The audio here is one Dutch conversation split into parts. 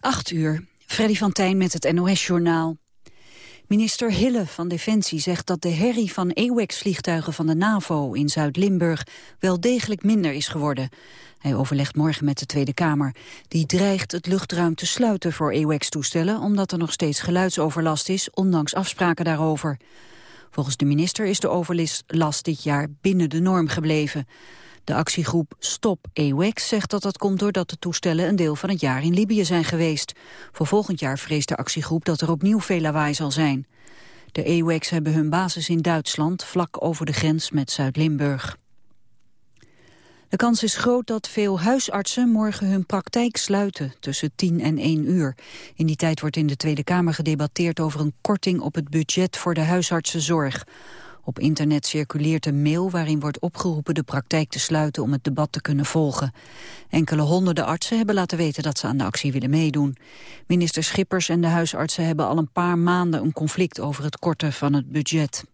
8 uur, Freddy van Tijn met het NOS-journaal. Minister Hille van Defensie zegt dat de herrie van AWACS-vliegtuigen van de NAVO in Zuid-Limburg wel degelijk minder is geworden. Hij overlegt morgen met de Tweede Kamer. Die dreigt het luchtruim te sluiten voor AWACS-toestellen omdat er nog steeds geluidsoverlast is, ondanks afspraken daarover. Volgens de minister is de overlast dit jaar binnen de norm gebleven. De actiegroep Stop AWACS zegt dat dat komt doordat de toestellen een deel van het jaar in Libië zijn geweest. Voor volgend jaar vreest de actiegroep dat er opnieuw veel lawaai zal zijn. De AWACS hebben hun basis in Duitsland, vlak over de grens met Zuid-Limburg. De kans is groot dat veel huisartsen morgen hun praktijk sluiten tussen 10 en 1 uur. In die tijd wordt in de Tweede Kamer gedebatteerd over een korting op het budget voor de huisartsenzorg. Op internet circuleert een mail waarin wordt opgeroepen de praktijk te sluiten om het debat te kunnen volgen. Enkele honderden artsen hebben laten weten dat ze aan de actie willen meedoen. Minister Schippers en de huisartsen hebben al een paar maanden een conflict over het korten van het budget.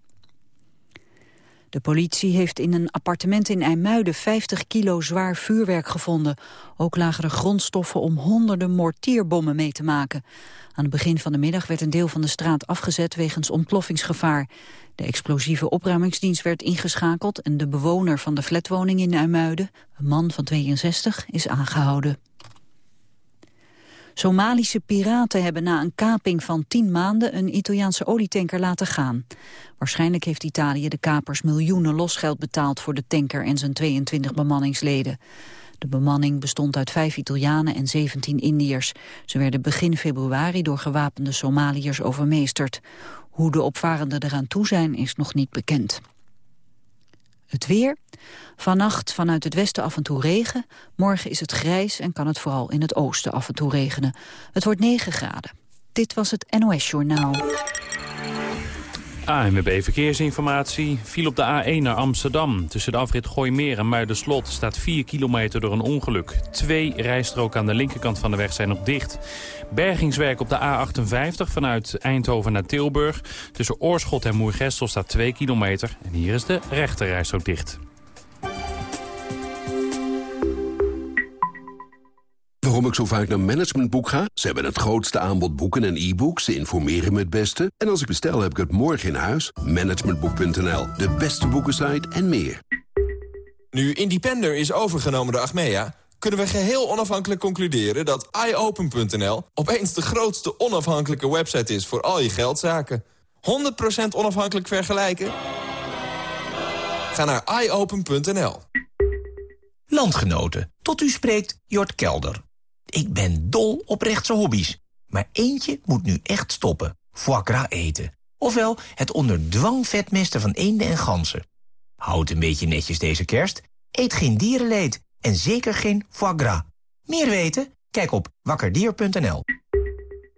De politie heeft in een appartement in IJmuiden 50 kilo zwaar vuurwerk gevonden. Ook lagen er grondstoffen om honderden mortierbommen mee te maken. Aan het begin van de middag werd een deel van de straat afgezet wegens ontploffingsgevaar. De explosieve opruimingsdienst werd ingeschakeld en de bewoner van de flatwoning in IJmuiden, een man van 62, is aangehouden. Somalische piraten hebben na een kaping van tien maanden een Italiaanse olietanker laten gaan. Waarschijnlijk heeft Italië de kapers miljoenen losgeld betaald voor de tanker en zijn 22 bemanningsleden. De bemanning bestond uit vijf Italianen en 17 Indiërs. Ze werden begin februari door gewapende Somaliërs overmeesterd. Hoe de opvarenden eraan toe zijn is nog niet bekend. Het weer. Vannacht vanuit het westen af en toe regen. Morgen is het grijs en kan het vooral in het oosten af en toe regenen. Het wordt 9 graden. Dit was het NOS Journaal. ANWB Verkeersinformatie viel op de A1 naar Amsterdam. Tussen de afrit Gooimeer en Muiderslot staat 4 kilometer door een ongeluk. Twee rijstroken aan de linkerkant van de weg zijn nog dicht. Bergingswerk op de A58 vanuit Eindhoven naar Tilburg. Tussen Oorschot en Moergestel staat 2 kilometer. En hier is de rechterrijstrook dicht. Waarom ik zo vaak naar Managementboek ga? Ze hebben het grootste aanbod boeken en e-books. Ze informeren me het beste. En als ik bestel, heb ik het morgen in huis. Managementboek.nl, de beste boekensite en meer. Nu Independer is overgenomen door Achmea... kunnen we geheel onafhankelijk concluderen dat iOpen.nl... opeens de grootste onafhankelijke website is voor al je geldzaken. 100% onafhankelijk vergelijken? Ga naar iOpen.nl. Landgenoten, tot u spreekt Jort Kelder. Ik ben dol op rechtse hobby's. Maar eentje moet nu echt stoppen. Foie gras eten. Ofwel het onder dwang vetmesten van eenden en ganzen. Houd een beetje netjes deze kerst. Eet geen dierenleed. En zeker geen foie gras. Meer weten? Kijk op wakkerdier.nl.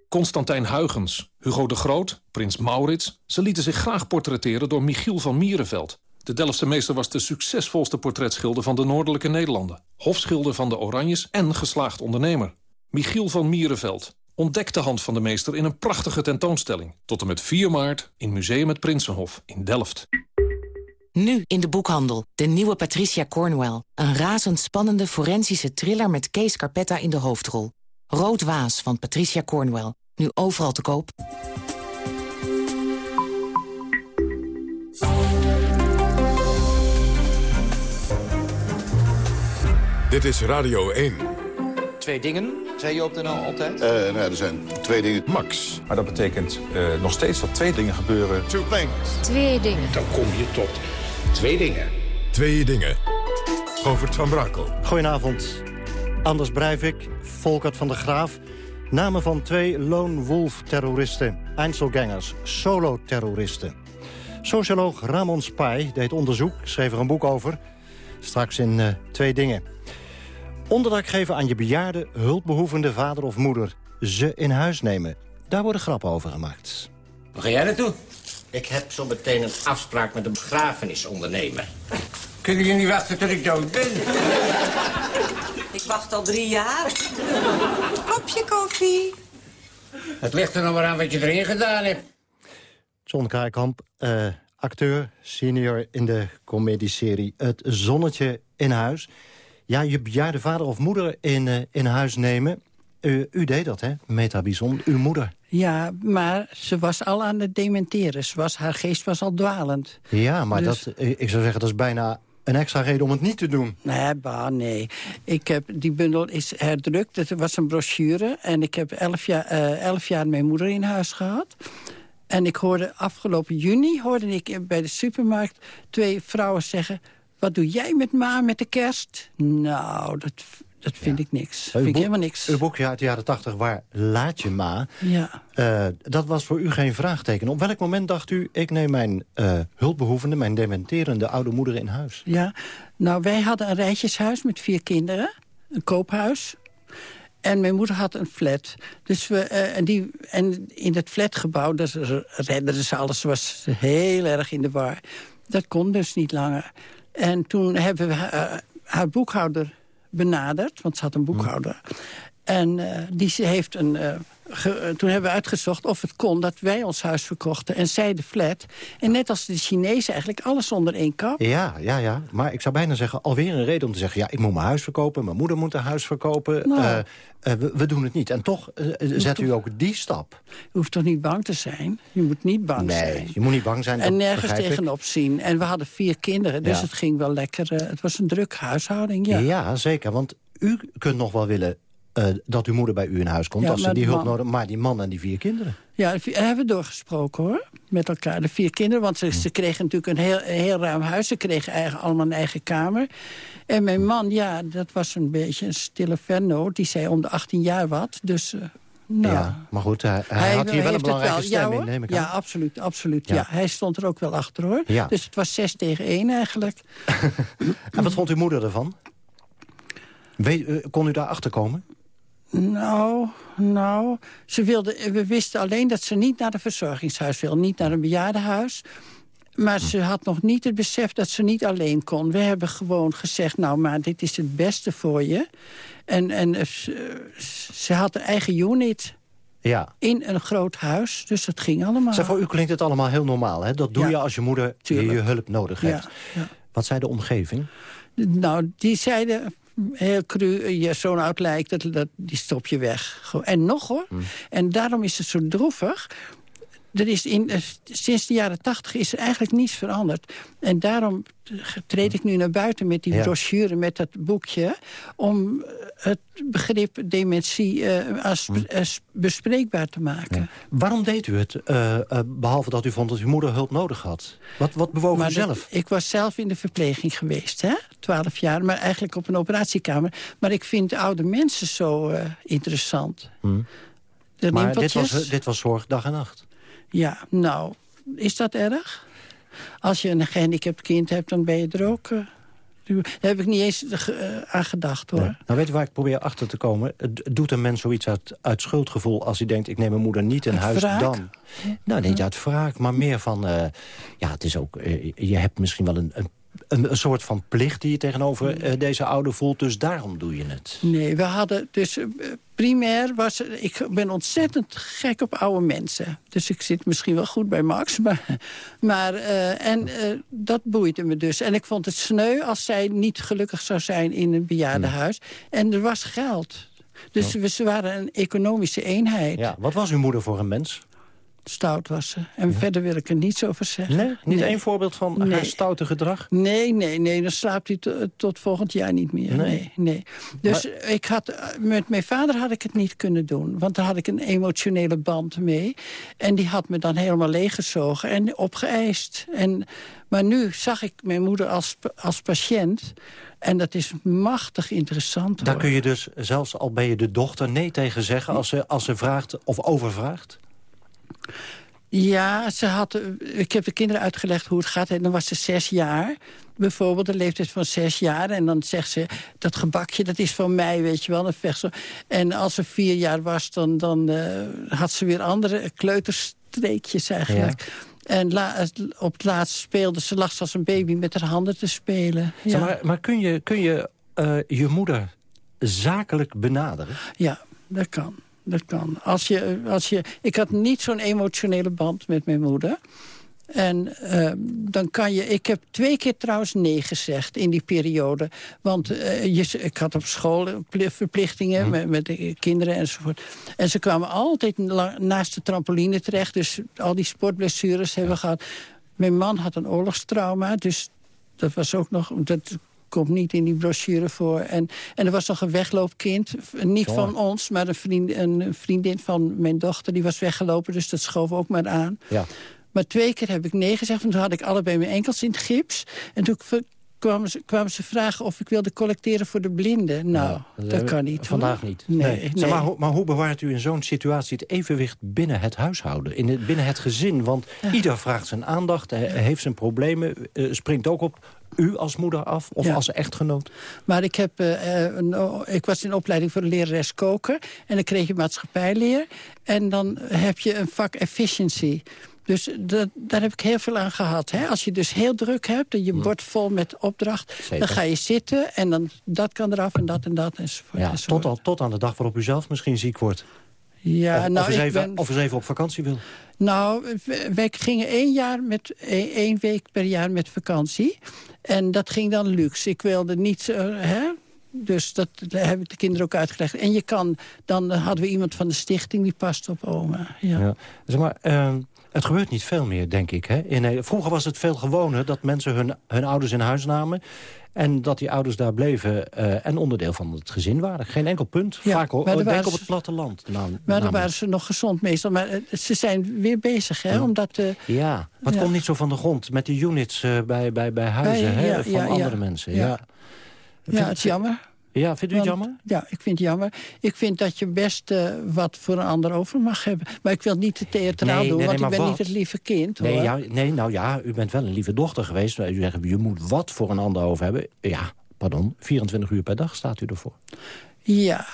Constantijn Huygens, Hugo de Groot, Prins Maurits... ze lieten zich graag portretteren door Michiel van Mierenveld. De Delftse meester was de succesvolste portretschilder van de Noordelijke Nederlanden. Hofschilder van de Oranjes en geslaagd ondernemer. Michiel van Mierenveld ontdekt de hand van de meester in een prachtige tentoonstelling. Tot en met 4 maart in Museum het Prinsenhof in Delft. Nu in de boekhandel. De nieuwe Patricia Cornwell. Een razendspannende forensische thriller met Kees Carpetta in de hoofdrol. Rood Waas van Patricia Cornwell. Nu overal te koop. Dit is Radio 1. Twee dingen, zei je op de NL altijd? Uh, nee, er zijn twee dingen. Max. Maar dat betekent uh, nog steeds dat twee dingen gebeuren. Two things. Twee dingen. Dan kom je tot twee dingen. Twee dingen. Govert van Brakel. Goedenavond. Anders Breivik, Volkert van der Graaf. Namen van twee lone wolf terroristen. Einzelgangers, solo-terroristen. Socioloog Ramon Spy deed onderzoek, schreef er een boek over. Straks in uh, twee dingen. Onderdak geven aan je bejaarde, hulpbehoevende vader of moeder. Ze in huis nemen. Daar worden grappen over gemaakt. Waar ga jij naartoe? Ik heb zo meteen een afspraak met een begrafenisondernemer. Kunnen jullie niet wachten tot ik dood ben? Ik wacht al drie jaar. Kopje koffie. Het ligt er nog maar aan wat je erin gedaan hebt. John Kraaikamp, uh, acteur, senior in de comedieserie Het Zonnetje in Huis ja, je bejaarde vader of moeder in, uh, in huis nemen. u, u deed dat, hè, Meta Bison, uw moeder. Ja, maar ze was al aan het dementeren. Ze was, haar geest was al dwalend. Ja, maar Dus- dat, eh, ik zou zeggen, dat is bijna een extra reden om het niet te doen. Nee, bah, nee. Ik heb, die bundel is herdrukt. Het was een brochure. En ik heb elf jaar, eh, elf jaar mijn moeder in huis gehad. En ik hoorde afgelopen juni hoorde ik bij de supermarkt twee vrouwen zeggen... wat doe jij met ma met de kerst? Nou, dat, dat vind ik niks. Uw vind ik helemaal niks. Uw boekje uit de jaren tachtig, waar laat je ma? Ja. Eh, dat was voor u geen vraagteken. Op welk moment dacht u, ik neem mijn eh, hulpbehoevende... mijn dementerende oude moeder in huis? Ja, nou wij hadden een rijtjeshuis met vier kinderen. Een koophuis. En mijn moeder had een flat. Dus we, eh, en, die, en in het flatgebouw dus redden ze alles. Ze was heel erg in de war. Dat kon dus niet langer. En toen hebben we eh, haar boekhouder benaderd. Want ze had een boekhouder. En eh, die ze heeft een... eh, ge- eh, toen hebben we uitgezocht of het kon dat wij ons huis verkochten. En zij de flat. En net als de Chinezen eigenlijk alles onder één kap. Ja, ja, ja. Maar ik zou bijna zeggen, alweer een reden om te zeggen... ja, ik moet mijn huis verkopen, mijn moeder moet een huis verkopen. Nou. Eh, eh, we, we doen het niet. En toch zet u ook die stap. Je hoeft toch niet bang te zijn? Je moet niet bang Nee, zijn. je moet niet bang zijn. En nergens tegenop zien. En we hadden vier kinderen, dus Ja. het ging wel lekker. het was een druk huishouding, ja. Ja. zeker. Want u kunt nog wel willen eh, dat uw moeder bij u in huis komt... Ja, als ze die hulp nodig Maar die man en die vier kinderen. Ja, we hebben we doorgesproken hoor, met elkaar. De vier kinderen, want ze, ze kregen natuurlijk een heel, heel ruim huis. Ze kregen eigen, allemaal een eigen kamer. En mijn man, ja, dat was een beetje een stille vernoot. Die zei om de 18 jaar wat, dus... eh, nou, Ja, maar goed, hij, hij had hier wel een belangrijke stem ja, in, neem ik Ja, aan. absoluut, absoluut. Ja. Ja. hij stond er ook wel achter, hoor. Ja. Dus het was 6 tegen 1 eigenlijk. En wat vond uw moeder ervan? Eh, kon u daar achter komen? Nou, nou, ze wilde, we wisten alleen dat ze niet naar een verzorgingshuis wil. Niet naar een bejaardenhuis. Maar ze had nog niet het besef dat ze niet alleen kon. We hebben gewoon gezegd, nou, maar dit is het beste voor je. En, en eh, ze, ze had een eigen unit Ja. in een groot huis. Dus dat ging allemaal. Zeg, voor u klinkt het allemaal heel normaal. Hè? Dat doe Ja. je als je moeder je, hulp nodig Ja, hebt. Wat zei de omgeving? Nou, die zeiden heel cru, je zo'n oud lijkt, dat, dat, die stop je weg. En nog hoor. Hmm. En daarom is het zo droevig. Er is in, eh, sinds de jaren tachtig is er eigenlijk niets veranderd. En daarom treed ik nu naar buiten met die Ja. brochure, met dat boekje... om het begrip dementie eh, als, Hmm. als bespreekbaar te maken. Waarom deed u het, eh, eh, behalve dat u vond dat uw moeder hulp nodig had? Wat, wat bewoog u dat- zelf? ik was zelf in de verpleging geweest, hè? Twaalf jaar, maar eigenlijk op een operatiekamer. Maar ik vind oude mensen zo interessant. Hm. De Maar dit was, dit was zorg dag en nacht. Ja, nou, is dat erg? Als je een gehandicapt kind hebt, dan ben je er ook... eh, daar heb ik niet eens eh, aan gedacht, hoor. Nou, weet u waar ik probeer achter te komen? Het doet een mens zoiets uit, uit schuldgevoel... als hij denkt, ik neem mijn moeder niet in huis dan. Nou, niet uit wraak, maar meer van... eh, ja, het is ook... je hebt misschien wel een, een, een, een soort van plicht... die je tegenover eh, deze ouder voelt, dus daarom doe je het. Nee, we hadden dus eh, primair was ik ben ontzettend gek op oude mensen. Dus ik zit misschien wel goed bij Max, maar, maar eh, en dat boeide me dus. En ik vond het sneu als zij niet gelukkig zou zijn in een bejaardenhuis. En er was geld. Dus we, ze waren een economische eenheid. Ja, wat was uw moeder voor een mens? Stout was ze. En verder wil ik er niets over zeggen. Nee? Niet Nee. één voorbeeld van haar stoute gedrag? Nee, nee, nee, dan slaapt hij to- tot volgend jaar niet meer. Nee. Nee. Dus ik had, eh, met mijn vader had ik het niet kunnen doen. Want daar had ik een emotionele band mee. En die had me dan helemaal leeggezogen en opgeëist. En, maar nu zag ik mijn moeder als, als patiënt. En dat is machtig interessant. Daar hoor. kun je dus, zelfs al ben je de dochter, nee tegen zeggen... als ze, als ze vraagt of overvraagt? Ja, ze had, ik heb de kinderen uitgelegd hoe het gaat. En dan was ze zes jaar, bijvoorbeeld, de leeftijd van zes jaar. En dan zegt ze, dat gebakje, dat is van mij, weet je wel. Dan vecht ze. En als ze vier jaar was, dan, dan eh, had ze weer andere kleuterstreekjes eigenlijk. En la- op het laatst speelde ze, lag ze als een baby met haar handen te spelen. Ja, Zeg maar, maar kun je, kun je eh, je moeder zakelijk benaderen? ja dat kan. Dat kan. Als je, als je, ik had niet zo'n emotionele band met mijn moeder. En uh, dan kan je... Ik heb twee keer trouwens nee gezegd in die periode. Want uh, je, ik had op school verplichtingen mm. met, met, de kinderen enzovoort. En ze kwamen altijd naast de trampoline terecht. Dus al die sportblessures hebben we gehad. Mijn man had een oorlogstrauma, dus dat was ook nog... Dat komt niet in die brochure voor. En, en er was nog een wegloopkind, niet van ons... maar een, vriend, een vriendin van mijn dochter, die was weggelopen... dus dat schoof ook maar aan. Ja. Maar twee keer heb ik nee gezegd, want toen had ik allebei mijn enkels in het gips. En toen kwamen ze, kwamen ze vragen of ik wilde collecteren voor de blinden. Nou, dat kan niet. Vandaag niet. Nee, nee. maar, maar, hoe bewaart u in zo'n situatie het evenwicht binnen het huishouden? In het, binnen het gezin? Want ieder vraagt zijn aandacht, heeft zijn problemen, uh, springt ook op u als moeder af of als echtgenoot? Maar ik, heb, uh, een, ik was in opleiding voor de lerares koken. En dan kreeg je maatschappijleer. En dan heb je een vak efficiency. Dus dat, daar heb ik heel veel aan gehad. Hè? Als je dus heel druk hebt en je bord vol met opdracht... dan ga je zitten en dan dat kan eraf en dat en dat enzovoort. Ja, tot, al, tot aan de dag waarop u zelf misschien ziek wordt. Ja, of, nou, of, eens even, ben... of eens even op vakantie wil. Nou, wij gingen één, jaar met, één week per jaar met vakantie. En dat ging dan luxe. Ik wilde niet... Uh, hè? Dus dat heb ik de kinderen ook uitgelegd. En je kan, dan hadden we iemand van de stichting die past op oma. Ja. ja. Zeg maar, uh, het gebeurt niet veel meer, denk ik. Hè? In, eh, vroeger was het veel gewoner dat mensen hun, hun ouders in huis namen... En dat die ouders daar bleven uh, en onderdeel van het gezin waren. Geen enkel punt. Ja, Vaak denk op het platteland. Nou, maar dan waren ze nog gezond meestal. Maar eh, ze zijn weer bezig, hè? Omdat, uh, ja, wat komt niet zo van de grond met die units bij, bij, bij huizen hè, van andere mensen. Ja, ja. het is jammer. Ja, vindt u het jammer? Ja, ik vind het jammer. Ik vind dat je best uh, wat voor een ander over mag hebben. Maar ik wil niet te theatraal doen, want ik ben niet het lieve kind. Nee, ja, nee, nou ja, u bent wel een lieve dochter geweest. U zegt, je moet wat voor een ander over hebben. Ja, pardon, 24 uur per dag staat u ervoor. Ja,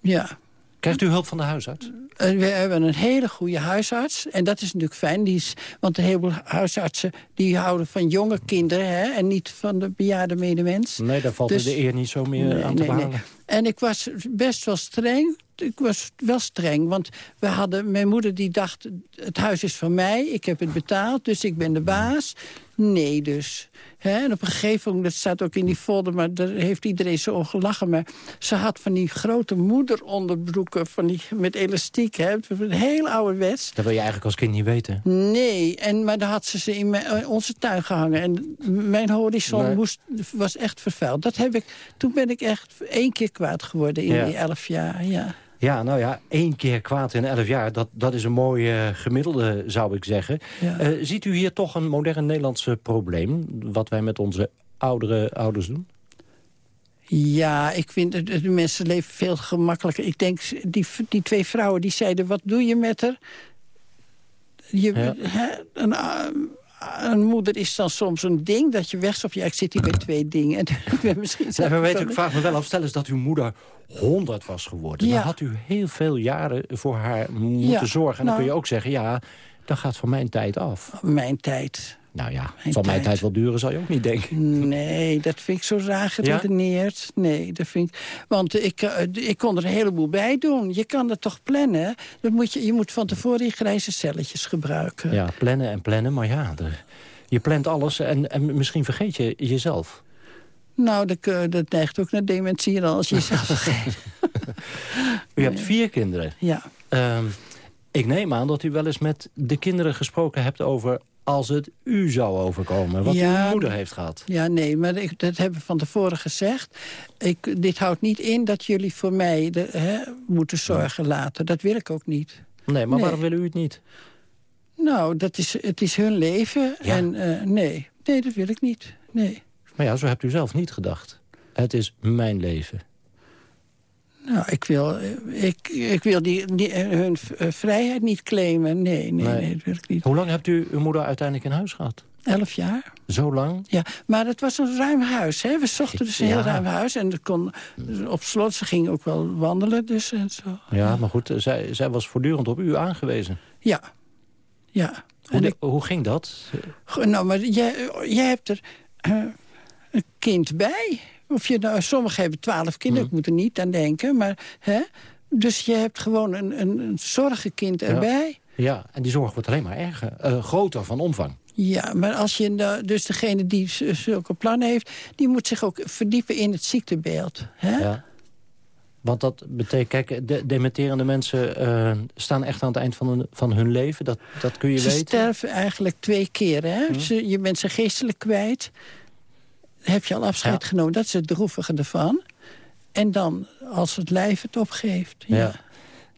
ja. Krijgt u hulp van de huisarts? Eh, we hebben een hele goede huisarts. En dat is natuurlijk fijn. Die is, want een heleboel huisartsen die houden van jonge kinderen... Hè, en niet van de bejaarde medemens. Nee, daar valt dus, de eer niet zo meer aan te. Nee. En ik was best wel streng. Ik was wel streng, want we hadden, mijn moeder die dacht... het huis is van mij, ik heb het betaald, dus ik ben de baas. Nee dus. En op een gegeven moment, dat staat ook in die folder... maar daar heeft iedereen zo om gelachen. Maar ze had van die grote moederonderbroeken van die, met elastiek. Hè? Heel ouderwets. Dat wil je eigenlijk als kind niet weten. Nee, en, maar dan had ze ze in eh, onze tuin gehangen. En mijn horizon moest, was echt vervuild. Dat heb ik, toen ben ik echt één keer kwaad geworden in die elf jaar. Ja. Ja, nou ja, één keer kwaad in elf jaar, dat, dat is een mooi uh, gemiddelde, zou ik zeggen. Uh, ziet u hier toch een modern Nederlandse probleem, wat wij met onze oudere ouders doen? Ja, ik vind de mensen leven veel gemakkelijker. Ik denk, die, die twee vrouwen die zeiden, wat doe je met haar? Je, ja. een, een moeder is dan soms een ding dat je wegstopt. Ja, ik zit hier bij twee dingen. En ik ben misschien maar weet, ik vraag me wel af, stel eens dat uw moeder 100 was geworden. Dan had u heel veel jaren voor haar moeten zorgen. En dan kun je nou- ook zeggen, ja, dat gaat van mijn tijd af. Mijn tijd. Nou ja, mijn zal mijn tijd wel duren, zal je ook niet denken. Nee, dat vind ik zo raar geredeneerd. Nee, dat vind ik... Want ik, uh, ik kon er een heleboel bij doen. Je kan het toch plannen? Dat moet je, je moet van tevoren die grijze celletjes gebruiken. Ja, plannen en plannen, maar ja... je plant alles en, en misschien vergeet je jezelf. Nou, dat, uh, dat neigt ook naar dementie dan als je jezelf vergeet. U hebt vier kinderen. Ja. Uh, ik neem aan dat u wel eens met de kinderen gesproken hebt over als het u zou overkomen, wat uw moeder heeft gehad. Ja, nee, maar ik, dat hebben we van tevoren gezegd. Ik, dit houdt niet in dat jullie voor mij de, hè, moeten zorgen later. Dat wil ik ook niet. Nee, maar waarom willen u het niet? Nou, dat is, het is hun leven. En uh, nee, nee, dat wil ik niet. Nee. Maar ja, zo hebt u zelf niet gedacht. Het is mijn leven. Nou, ik wil, ik, ik wil die, die, hun vrijheid niet claimen. Nee, nee, nee, dat wil ik niet. Hoe lang hebt u uw moeder uiteindelijk in huis gehad? Elf jaar. Zo lang? Ja, maar het was een ruim huis. Hè? We zochten dus een heel ruim huis. En het kon, op slot, ze ging ook wel wandelen. Dus en zo. Ja, maar goed, zij, zij was voortdurend op u aangewezen. Ja, ja. Hoe, hoe ging dat? Nou, maar jij, jij hebt er uh, een kind bij. Of je nou, sommigen hebben twaalf kinderen, mm. ik moet er niet aan denken. Maar, hè? Dus je hebt gewoon een, een, een zorgenkind erbij. Ja. Ja, en die zorg wordt alleen maar erger, uh, groter van omvang. Ja, maar als je dus degene die zulke plannen heeft... die moet zich ook verdiepen in het ziektebeeld. Hè? Ja. Want dat betekent, kijk, de dementerende mensen uh, staan echt aan het eind van hun, van hun leven. Dat, dat kun je ze weten. Ze sterven eigenlijk twee keer. Hè? Hm. Ze, je bent ze geestelijk kwijt. Heb je al afscheid genomen. Dat is het droevige ervan. En dan, als het lijf het opgeeft. Ja. ja.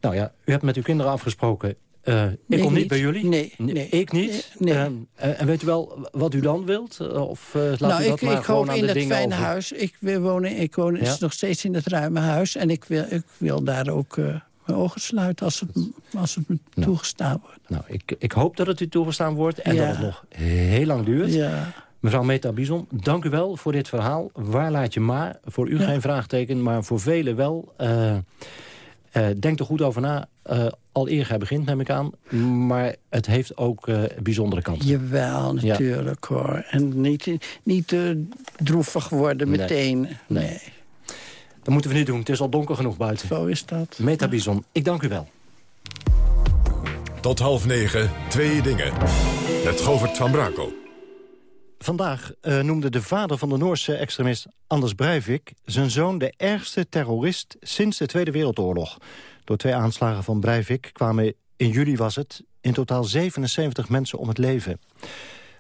Nou ja, u hebt met uw kinderen afgesproken. Uh, ik kom niet, bij jullie. Nee, nee. Ik niet. Nee, uh, en weet u wel wat u dan wilt? Of uh, laat nou, u dat ik, maar ik hoop in dat fijne over. huis. Ik wil wonen, ik woon ja? nog steeds in het ruime huis. En ik wil, ik wil daar ook mijn ogen sluiten als het, als het me nou, toegestaan wordt. Nou, ik, ik hoop dat het u toegestaan wordt en ja. dat het nog heel lang duurt. Ja. Mevrouw Meta Bison, dank u wel voor dit verhaal. Waar laat je maar? Voor u ja. geen vraagteken, maar voor velen wel. Uh, uh, denk er goed over na. Uh, al eer gij begint, neem ik aan. Maar het heeft ook uh, bijzondere kanten. Jawel, natuurlijk ja. hoor. En niet, niet droevig worden nee. meteen. Nee. nee. Dat moeten we niet doen. Het is al donker genoeg buiten. Zo is dat. Meta Bison, ik dank u wel. Tot half negen, twee dingen. Met Govert van Brakel. Vandaag uh, noemde de vader van de Noorse extremist Anders Breivik... zijn zoon de ergste terrorist sinds de Tweede Wereldoorlog. Door twee aanslagen van Breivik kwamen, in juli was het... in totaal 77 mensen om het leven.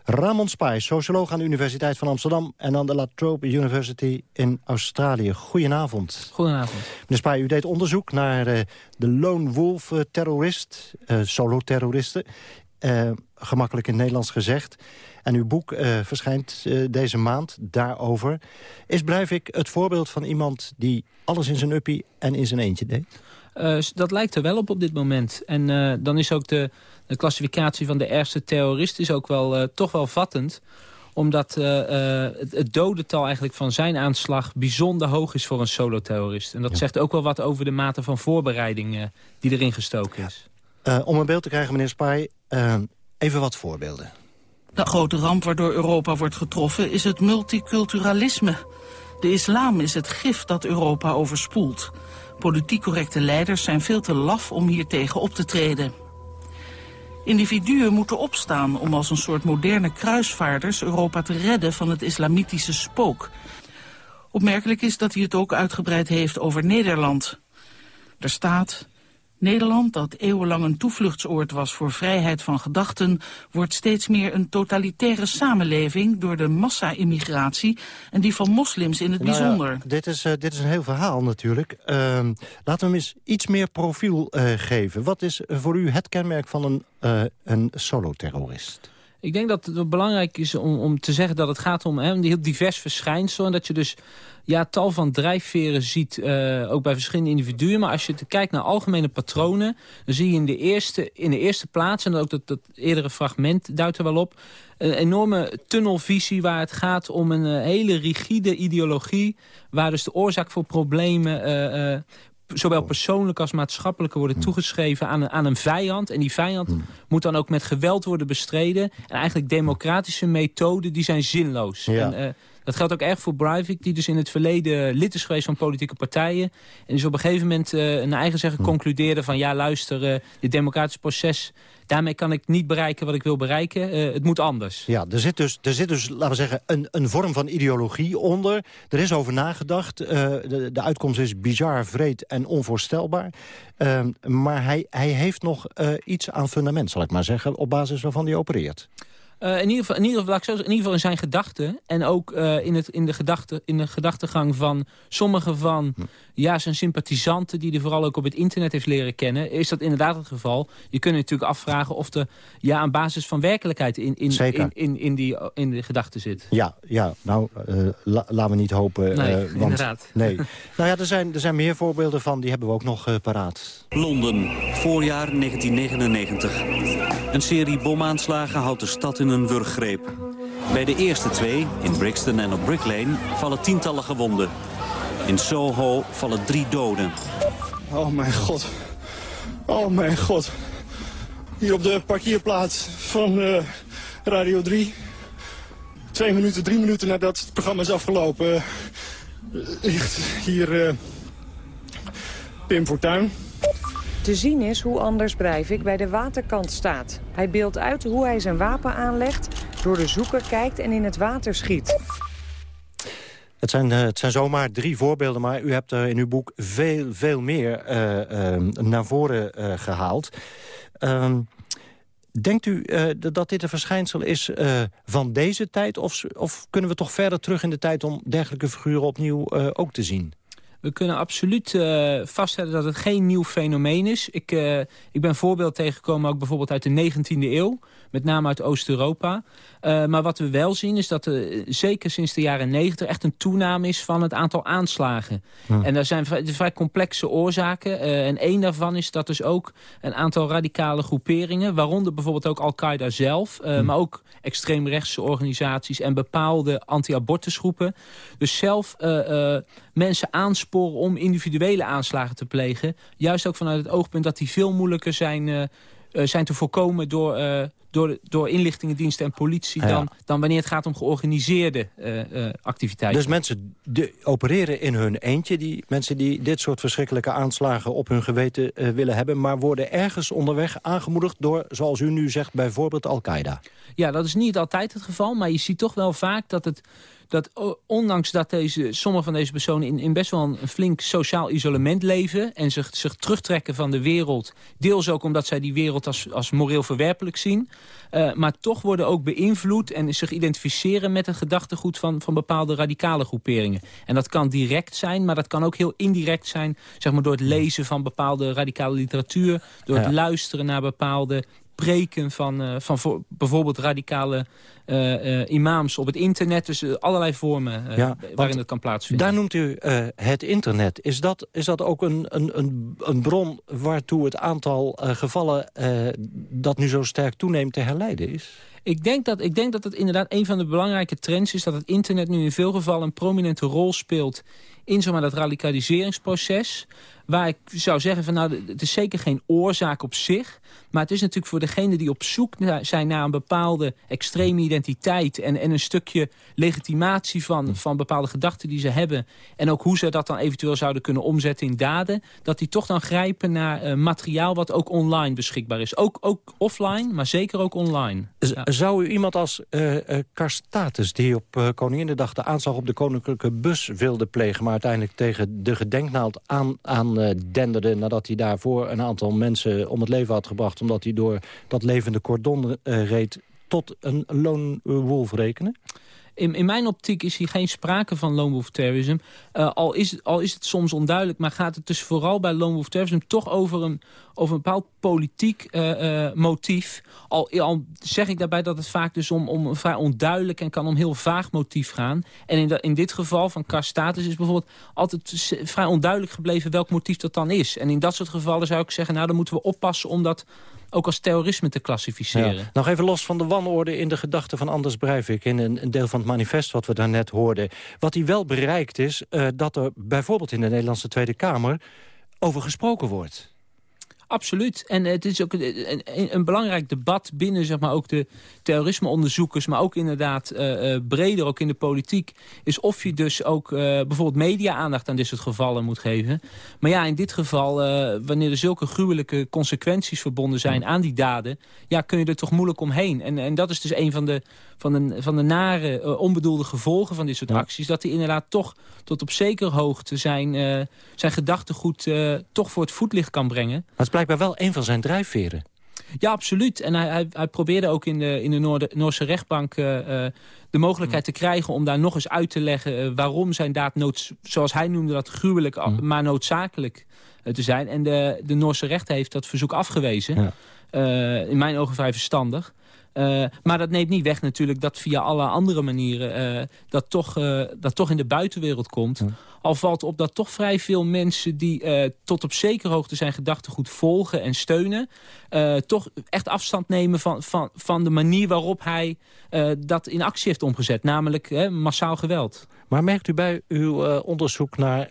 Ramon Spy, socioloog aan de Universiteit van Amsterdam... en aan de La Trobe University in Australië. Goedenavond. Goedenavond. Meneer Spy, u deed onderzoek naar uh, de lone wolf uh, terrorist, uh, solo-terroristen... gemakkelijk in het Nederlands gezegd... En uw boek uh, verschijnt uh, deze maand daarover. Is Breivik het voorbeeld van iemand die alles in zijn uppie en in zijn eentje deed? Uh, dat lijkt er wel op op dit moment. En dan is ook de, de klassificatie van de ergste terrorist is ook wel, toch wel vattend omdat het, het dodental eigenlijk van zijn aanslag bijzonder hoog is voor een solo-terrorist. En dat ja. zegt ook wel wat over de mate van voorbereiding die erin gestoken is. om een beeld te krijgen, meneer Spy, even wat voorbeelden. De grote ramp waardoor Europa wordt getroffen is het multiculturalisme. De islam is het gif dat Europa overspoelt. Politiek correcte leiders zijn veel te laf om hier tegen op te treden. Individuen moeten opstaan om als een soort moderne kruisvaarders Europa te redden van het islamitische spook. Opmerkelijk is dat hij het ook uitgebreid heeft over Nederland. Er staat... Nederland, dat eeuwenlang een toevluchtsoord was voor vrijheid van gedachten, wordt steeds meer een totalitaire samenleving door de massa-immigratie en die van moslims in het nou bijzonder. Ja, dit, is, uh, dit is een heel verhaal natuurlijk. Uh, laten we hem eens iets meer profiel uh, geven. Wat is voor u het kenmerk van een, een solo-terrorist? Ik denk dat het belangrijk is om, om te zeggen dat het gaat om een heel divers verschijnsel. En dat je dus ja, tal van drijfveren ziet, uh, ook bij verschillende individuen. Maar als je kijkt naar algemene patronen, dan zie je in de eerste, in de eerste plaats... en ook dat, dat eerdere fragment duidt er wel op... een enorme tunnelvisie waar het gaat om een uh, hele rigide ideologie... waar dus de oorzaak voor problemen... Uh, zowel persoonlijk als maatschappelijk worden toegeschreven aan een, aan een vijand. En die vijand hmm. moet dan ook met geweld worden bestreden. En eigenlijk democratische methoden die zijn zinloos. Ja. En, uh, dat geldt ook erg voor Breivik, die dus in het verleden lid is geweest van politieke partijen. En dus op een gegeven moment uh, naar eigen zeggen Hmm. concludeerde van... ja, luister, uh, dit democratische proces, daarmee kan ik niet bereiken wat ik wil bereiken. Uh, het moet anders. Ja, er zit dus, er zit dus laten we zeggen, een, een vorm van ideologie onder. Er is over nagedacht. Uh, de, de uitkomst is bizar, vreed en onvoorstelbaar. Uh, maar hij, hij heeft nog uh, iets aan fundament, zal ik maar zeggen... op basis waarvan hij opereert. Uh, in, ieder geval, in, ieder geval, in ieder geval in zijn gedachten. En ook uh, in, het, in, de gedachte, in de gedachtegang van sommige van hm. ja, zijn sympathisanten... die hij vooral ook op het internet heeft leren kennen. Is dat inderdaad het geval? Je kunt natuurlijk afvragen of er ja, aan basis van werkelijkheid... in, in, in, in, in, die, in de gedachte zit. Ja, ja nou, uh, la, laten we niet hopen. Nee, want, inderdaad. Nee. nou ja, er zijn, er zijn meer voorbeelden van. Die hebben we ook nog paraat. Londen, voorjaar 1999. Een serie bomaanslagen houdt de stad in een wurggreep. Bij de eerste twee, in Brixton en op Brick Lane, vallen tientallen gewonden. In Soho vallen drie doden. Oh mijn god. Oh mijn god. Hier op de parkeerplaats van uh, Radio 3. Twee minuten, drie minuten nadat het programma is afgelopen... Uh, ligt hier uh, Pim Fortuyn. Te zien is hoe Anders Breivik bij de waterkant staat. Hij beeldt uit hoe hij zijn wapen aanlegt, door de zoeker kijkt en in het water schiet. Het zijn, uh, het zijn zomaar drie voorbeelden, maar u hebt er in uw boek veel, veel meer uh, uh, naar voren gehaald. Ehm, denkt u dat dit een verschijnsel is van deze tijd? Of, of, kunnen we toch verder terug in de tijd om dergelijke figuren opnieuw ook te zien? We kunnen absoluut uh, vaststellen dat het geen nieuw fenomeen is. Ik, uh, ik ben voorbeeld tegengekomen ook bijvoorbeeld uit de 19e eeuw. Met name uit Oost-Europa. Uh, maar wat we wel zien is dat er zeker sinds de jaren 90 echt een toename is van het aantal aanslagen. En daar zijn vrij, vrij complexe oorzaken. en één daarvan is dat dus ook een aantal radicale groeperingen... waaronder bijvoorbeeld ook Al-Qaeda zelf... Hm. maar ook extreemrechtse organisaties en bepaalde anti-abortusgroepen... dus zelf mensen aansporen om individuele aanslagen te plegen. Juist ook vanuit het oogpunt dat die veel moeilijker zijn, zijn te voorkomen door, door, door inlichtingendiensten en politie... Dan, dan wanneer het gaat om georganiseerde uh, activiteiten. Dus mensen de, opereren in hun eentje, die mensen die dit soort verschrikkelijke aanslagen op hun geweten willen hebben... maar worden ergens onderweg aangemoedigd door, zoals u nu zegt, bijvoorbeeld Al-Qaeda. Ja, dat is niet altijd het geval, maar je ziet toch wel vaak dat het dat ondanks dat deze, sommige van deze personen in, in best wel een, flink sociaal isolement leven... en zich, zich terugtrekken van de wereld, deels ook omdat zij die wereld als, als moreel verwerpelijk zien... Uh, maar toch worden ook beïnvloed en zich identificeren met het gedachtegoed van, van bepaalde radicale groeperingen. En dat kan direct zijn, maar dat kan ook heel indirect zijn... Zeg maar door het lezen van bepaalde radicale literatuur... door het luisteren naar bepaalde preken van, uh, van voor, bijvoorbeeld radicale uh, uh, imams op het internet. Dus allerlei vormen ja, waarin het kan plaatsvinden. Daar noemt u het internet. Is dat, is dat ook een, een, een, een bron waartoe het aantal gevallen dat nu zo sterk toeneemt te herleiden is? Ik denk, dat, ik denk dat het inderdaad een van de belangrijke trends is... dat het internet nu in veel gevallen een prominente rol speelt... in zomaar dat radicaliseringsproces. Waar ik zou zeggen, van, nou, het is zeker geen oorzaak op zich... Maar het is natuurlijk voor degene die op zoek zijn naar een bepaalde extreme identiteit... en, en een stukje legitimatie van, hm. van bepaalde gedachten die ze hebben... en ook hoe ze dat dan eventueel zouden kunnen omzetten in daden... dat die toch dan grijpen naar uh, materiaal wat ook online beschikbaar is. Ook, ook offline, maar zeker ook online. Zou u iemand als uh, Karstatus, die op uh, Koninginnedag de aanslag op de koninklijke bus wilde plegen... maar uiteindelijk tegen de gedenknaald aan, aan denderde... nadat hij daarvoor een aantal mensen om het leven had gebracht omdat hij door dat levende cordon uh, reed... tot een lone wolf rekenen? In, in mijn optiek is hier geen sprake van lone terrorism. Uh, al, is, al is het soms onduidelijk, maar gaat het dus vooral bij lone terrorism... toch over een, over een bepaald politiek uh, uh, motief. Al, al zeg ik daarbij dat het vaak dus om, om een vrij onduidelijk... en kan om heel vaag motief gaan. En in, in dit geval van Carstatus is bijvoorbeeld altijd vrij onduidelijk gebleven... welk motief dat dan is. En in dat soort gevallen zou ik zeggen... nou, dan moeten we oppassen om dat ook als terrorisme te klassificeren. Nog even los van de wanorde in de gedachten van Anders Breivik... in een, deel van het manifest wat we daarnet hoorden. Wat hij wel bereikt is uh, dat er bijvoorbeeld in de Nederlandse Tweede Kamer... over gesproken wordt. Absoluut. En het is ook een, een, belangrijk debat binnen zeg maar, ook de terrorismeonderzoekers... maar ook inderdaad uh, breder, ook in de politiek... is of je dus ook uh, bijvoorbeeld media-aandacht aan dit soort gevallen moet geven. Maar ja, in dit geval, wanneer er zulke gruwelijke consequenties verbonden zijn aan die daden... ja, kun je er toch moeilijk omheen. En, en dat is dus een van de, van de, van de nare, onbedoelde gevolgen van dit soort acties... dat die inderdaad toch tot op zekere hoogte zijn, zijn gedachtegoed toch voor het voetlicht kan brengen blijkbaar wel een van zijn drijfveren. Ja, absoluut. En hij, hij, hij probeerde ook in de, in de Noorde, Noorse rechtbank uh, de mogelijkheid te krijgen om daar nog eens uit te leggen uh, waarom zijn daad, nood, zoals hij noemde dat, gruwelijk, mm. maar noodzakelijk te zijn. En de, de Noorse rechter heeft dat verzoek afgewezen. Ja. in mijn ogen vrij verstandig. Uh, maar dat neemt niet weg natuurlijk dat via alle andere manieren... Uh, dat, toch, uh, dat toch in de buitenwereld komt. Al valt op dat toch vrij veel mensen die tot op zekere hoogte zijn gedachtegoed volgen en steunen... toch echt afstand nemen van, van, van de manier waarop hij dat in actie heeft omgezet. Namelijk massaal geweld. Maar merkt u bij uw onderzoek naar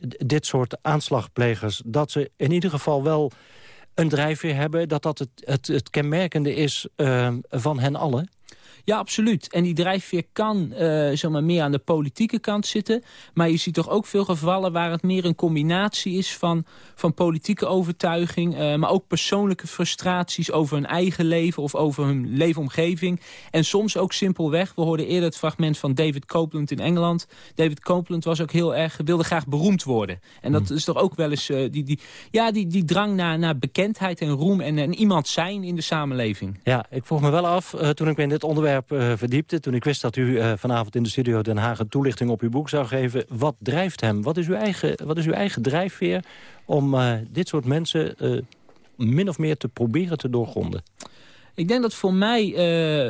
dit soort aanslagplegers... dat ze in ieder geval wel een drijfveer hebben... dat dat het, het, het kenmerkende is uh, van hen allen? Ja, absoluut. En die drijfveer kan uh, zeg maar, meer aan de politieke kant zitten. Maar je ziet toch ook veel gevallen waar het meer een combinatie is van, van politieke overtuiging. Uh, maar ook persoonlijke frustraties over hun eigen leven of over hun leefomgeving. En soms ook simpelweg. We hoorden eerder het fragment van David Copeland in Engeland. David Copeland was ook heel erg, wilde graag beroemd worden. En dat hmm. is toch ook wel eens uh, die, die, ja, die, die drang naar, naar bekendheid en roem en, en iemand zijn in de samenleving. Ja, ik vroeg me wel af toen ik me in dit onderwerp uh, verdiepte... toen ik wist dat u uh, vanavond in de studio Den Haag... een toelichting op uw boek zou geven. Wat drijft hem? Wat is uw eigen, wat is uw eigen drijfveer om uh, dit soort mensen... min of meer te proberen te doorgronden? Ik denk dat voor mij,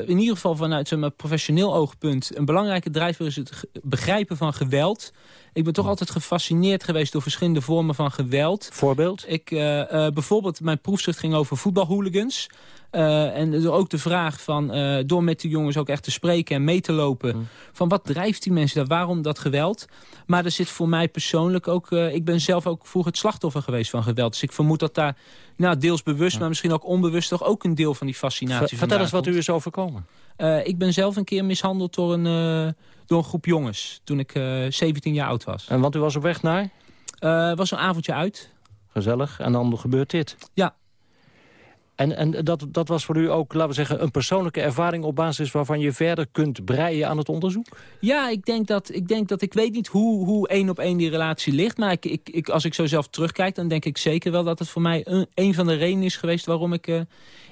in ieder geval vanuit mijn professioneel oogpunt... een belangrijke drijfveer is het begrijpen van geweld. Ik ben toch altijd gefascineerd geweest door verschillende vormen van geweld. Voorbeeld? Ik, uh, uh, bijvoorbeeld, mijn proefschrift ging over voetbalhooligans. Uh, en ook de vraag van, uh, door met die jongens ook echt te spreken en mee te lopen... Mm. van wat drijft die mensen daar, waarom dat geweld? Maar er zit voor mij persoonlijk ook... Uh, ik ben zelf ook vroeger het slachtoffer geweest van geweld. Dus ik vermoed dat daar nou, deels bewust, maar misschien ook onbewust... toch ook een deel van die fascinatie Ver, Vertel eens wat u is overkomen. Ik ben zelf een keer mishandeld door een, door een groep jongens... toen ik 17 jaar oud was. En want u was op weg naar? was een avondje uit. Gezellig. En dan gebeurt dit? Ja, en, en dat, dat was voor u ook, laten we zeggen, een persoonlijke ervaring... op basis waarvan je verder kunt breien aan het onderzoek? Ja, ik denk dat ik, denk dat, ik weet niet hoe, hoe één op één die relatie ligt... maar ik, ik, ik, als ik zo zelf terugkijk, dan denk ik zeker wel... dat het voor mij een, een van de redenen is geweest waarom ik uh,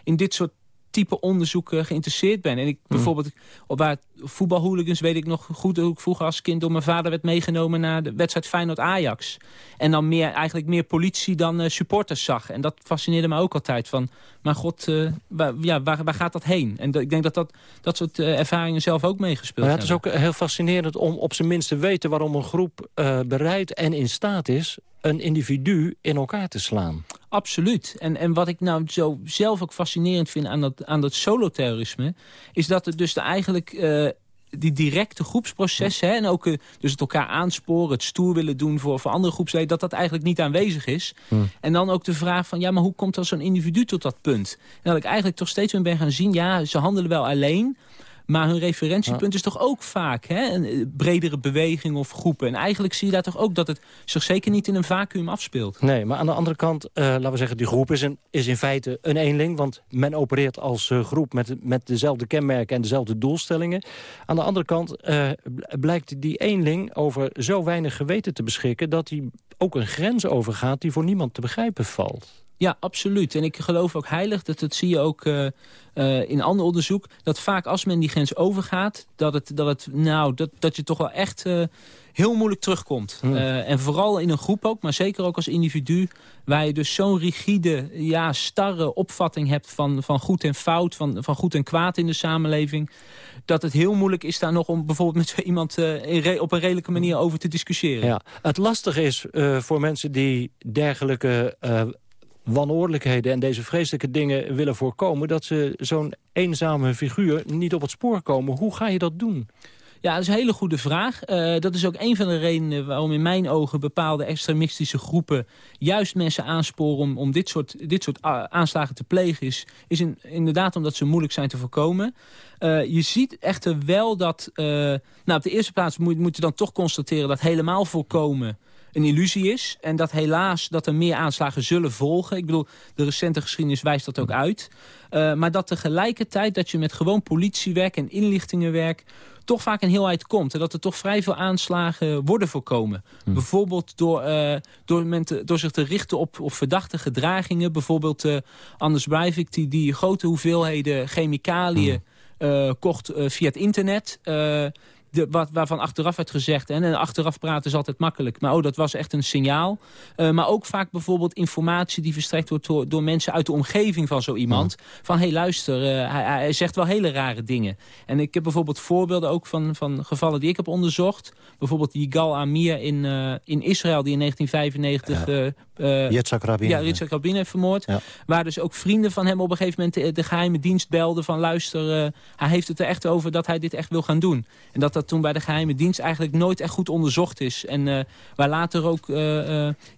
in dit soort type onderzoeken geïnteresseerd ben. En ik mm. bijvoorbeeld op waar voetbalhooligans weet ik nog goed hoe ik vroeger als kind door mijn vader werd meegenomen naar de wedstrijd Feyenoord-Ajax. En dan meer, eigenlijk meer politie dan uh, supporters zag. En dat fascineerde me ook altijd van, maar god, uh, waar, ja, waar, waar gaat dat heen? En ik denk dat dat, dat soort uh, ervaringen zelf ook meegespeeld hebben. Het is ook heel fascinerend om op zijn minst te weten waarom een groep bereid en in staat is een individu in elkaar te slaan. Absoluut. En, en wat ik nou zo zelf ook fascinerend vind aan dat, aan dat soloterrorisme... is dat het dus de eigenlijk... Uh, die directe groepsprocessen hè, en ook uh, dus het elkaar aansporen, het stoer willen doen voor, voor andere groepsleden, dat dat eigenlijk niet aanwezig is. Hmm. En dan ook de vraag van, ja, maar hoe komt dan zo'n individu tot dat punt? En dat ik eigenlijk toch steeds meer ben gaan zien, ja, ze handelen wel alleen, maar hun referentiepunt is toch ook vaak hè, een eh, bredere beweging of groepen. En eigenlijk zie je daar toch ook dat het zich zeker niet in een vacuüm afspeelt. Nee, maar aan de andere kant, uh, laten we zeggen, die groep is, een, is in feite een eenling. Want men opereert als uh, groep met, met dezelfde kenmerken en dezelfde doelstellingen. Aan de andere kant uh, blijkt die eenling over zo weinig geweten te beschikken... dat hij ook een grens overgaat die voor niemand te begrijpen valt. Ja, absoluut. En ik geloof ook heilig, dat, dat zie je ook uh, uh, in ander onderzoek... dat vaak als men die grens overgaat, dat, het, dat, het, nou, dat, dat je toch wel echt uh, heel moeilijk terugkomt. Hmm. en vooral in een groep ook, maar zeker ook als individu... waar je dus zo'n rigide, ja, starre opvatting hebt van, van goed en fout... Van, van goed en kwaad in de samenleving... dat het heel moeilijk is daar nog om bijvoorbeeld met iemand in op een redelijke manier over te discussiëren. Ja. Het lastige is voor mensen die dergelijke wanoordelijkheden en deze vreselijke dingen willen voorkomen... dat ze zo'n eenzame figuur niet op het spoor komen. Hoe ga je dat doen? Ja, dat is een hele goede vraag. Uh, dat is ook een van de redenen waarom in mijn ogen bepaalde extremistische groepen juist mensen aansporen om, om dit soort, dit soort aanslagen te plegen is, is in, inderdaad omdat ze moeilijk zijn te voorkomen. Uh, je ziet echter wel dat, uh, nou op de eerste plaats moet je dan toch constateren dat helemaal voorkomen een illusie is. En dat helaas dat er meer aanslagen zullen volgen. Ik bedoel, de recente geschiedenis wijst dat ook uit. Uh, maar dat tegelijkertijd dat je met gewoon politiewerk en inlichtingenwerk toch vaak een heel eind komt. En dat er toch vrij veel aanslagen worden voorkomen. Hm. Bijvoorbeeld door, uh, door, men door zich te richten op, op verdachte gedragingen. Bijvoorbeeld uh, Anders Breivik die, die grote hoeveelheden chemicaliën... Uh, kocht via het internet de, wat, waarvan achteraf werd gezegd... En, en achteraf praten is altijd makkelijk, maar oh, dat was echt een signaal. Uh, maar ook vaak bijvoorbeeld informatie die verstrekt wordt... door, door mensen uit de omgeving van zo iemand. Van, hé hey, luister, uh, hij, hij, zegt wel hele rare dingen. En ik heb bijvoorbeeld voorbeelden ook van, van gevallen die ik heb onderzocht. Bijvoorbeeld Yigal Amir in, uh, in Israël... die in 1995 ja Uh, Yitzhak Rabin. Ja, Yitzhak Rabin heeft vermoord. Waar dus ook vrienden van hem op een gegeven moment de, geheime dienst belden van luister, uh, hij heeft het er echt over dat hij dit echt wil gaan doen. En dat dat toen bij de geheime dienst eigenlijk nooit echt goed onderzocht is. En uh, waar later ook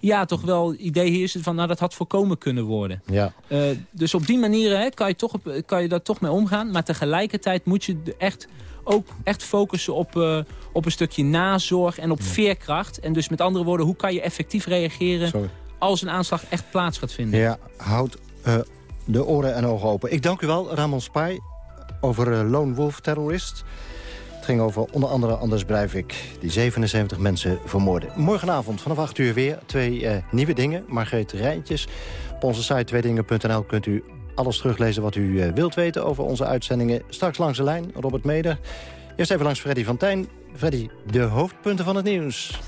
ja, toch wel idee heerst van nou dat had voorkomen kunnen worden. Ja. dus op die manier hè, kan, je toch, kan je daar toch mee omgaan. Maar tegelijkertijd moet je echt ook echt focussen op, uh, op een stukje nazorg en op veerkracht. En dus met andere woorden, hoe kan je effectief reageren Sorry. als een aanslag echt plaats gaat vinden? Ja, houd uh, de oren en ogen open. Ik dank u wel, Ramon Spy, over uh, Lone Wolf terrorist. Het ging over onder andere Anders Breivik, die 77 mensen vermoordde. Morgenavond vanaf 8 uur weer twee nieuwe dingen. Margreet Rijntjes. Op onze site tweedingen.nl kunt u alles teruglezen wat u eh, wilt weten over onze uitzendingen. Straks langs de lijn, Robert Meder. Eerst even langs Freddy van Tijn. Freddy, de hoofdpunten van het nieuws.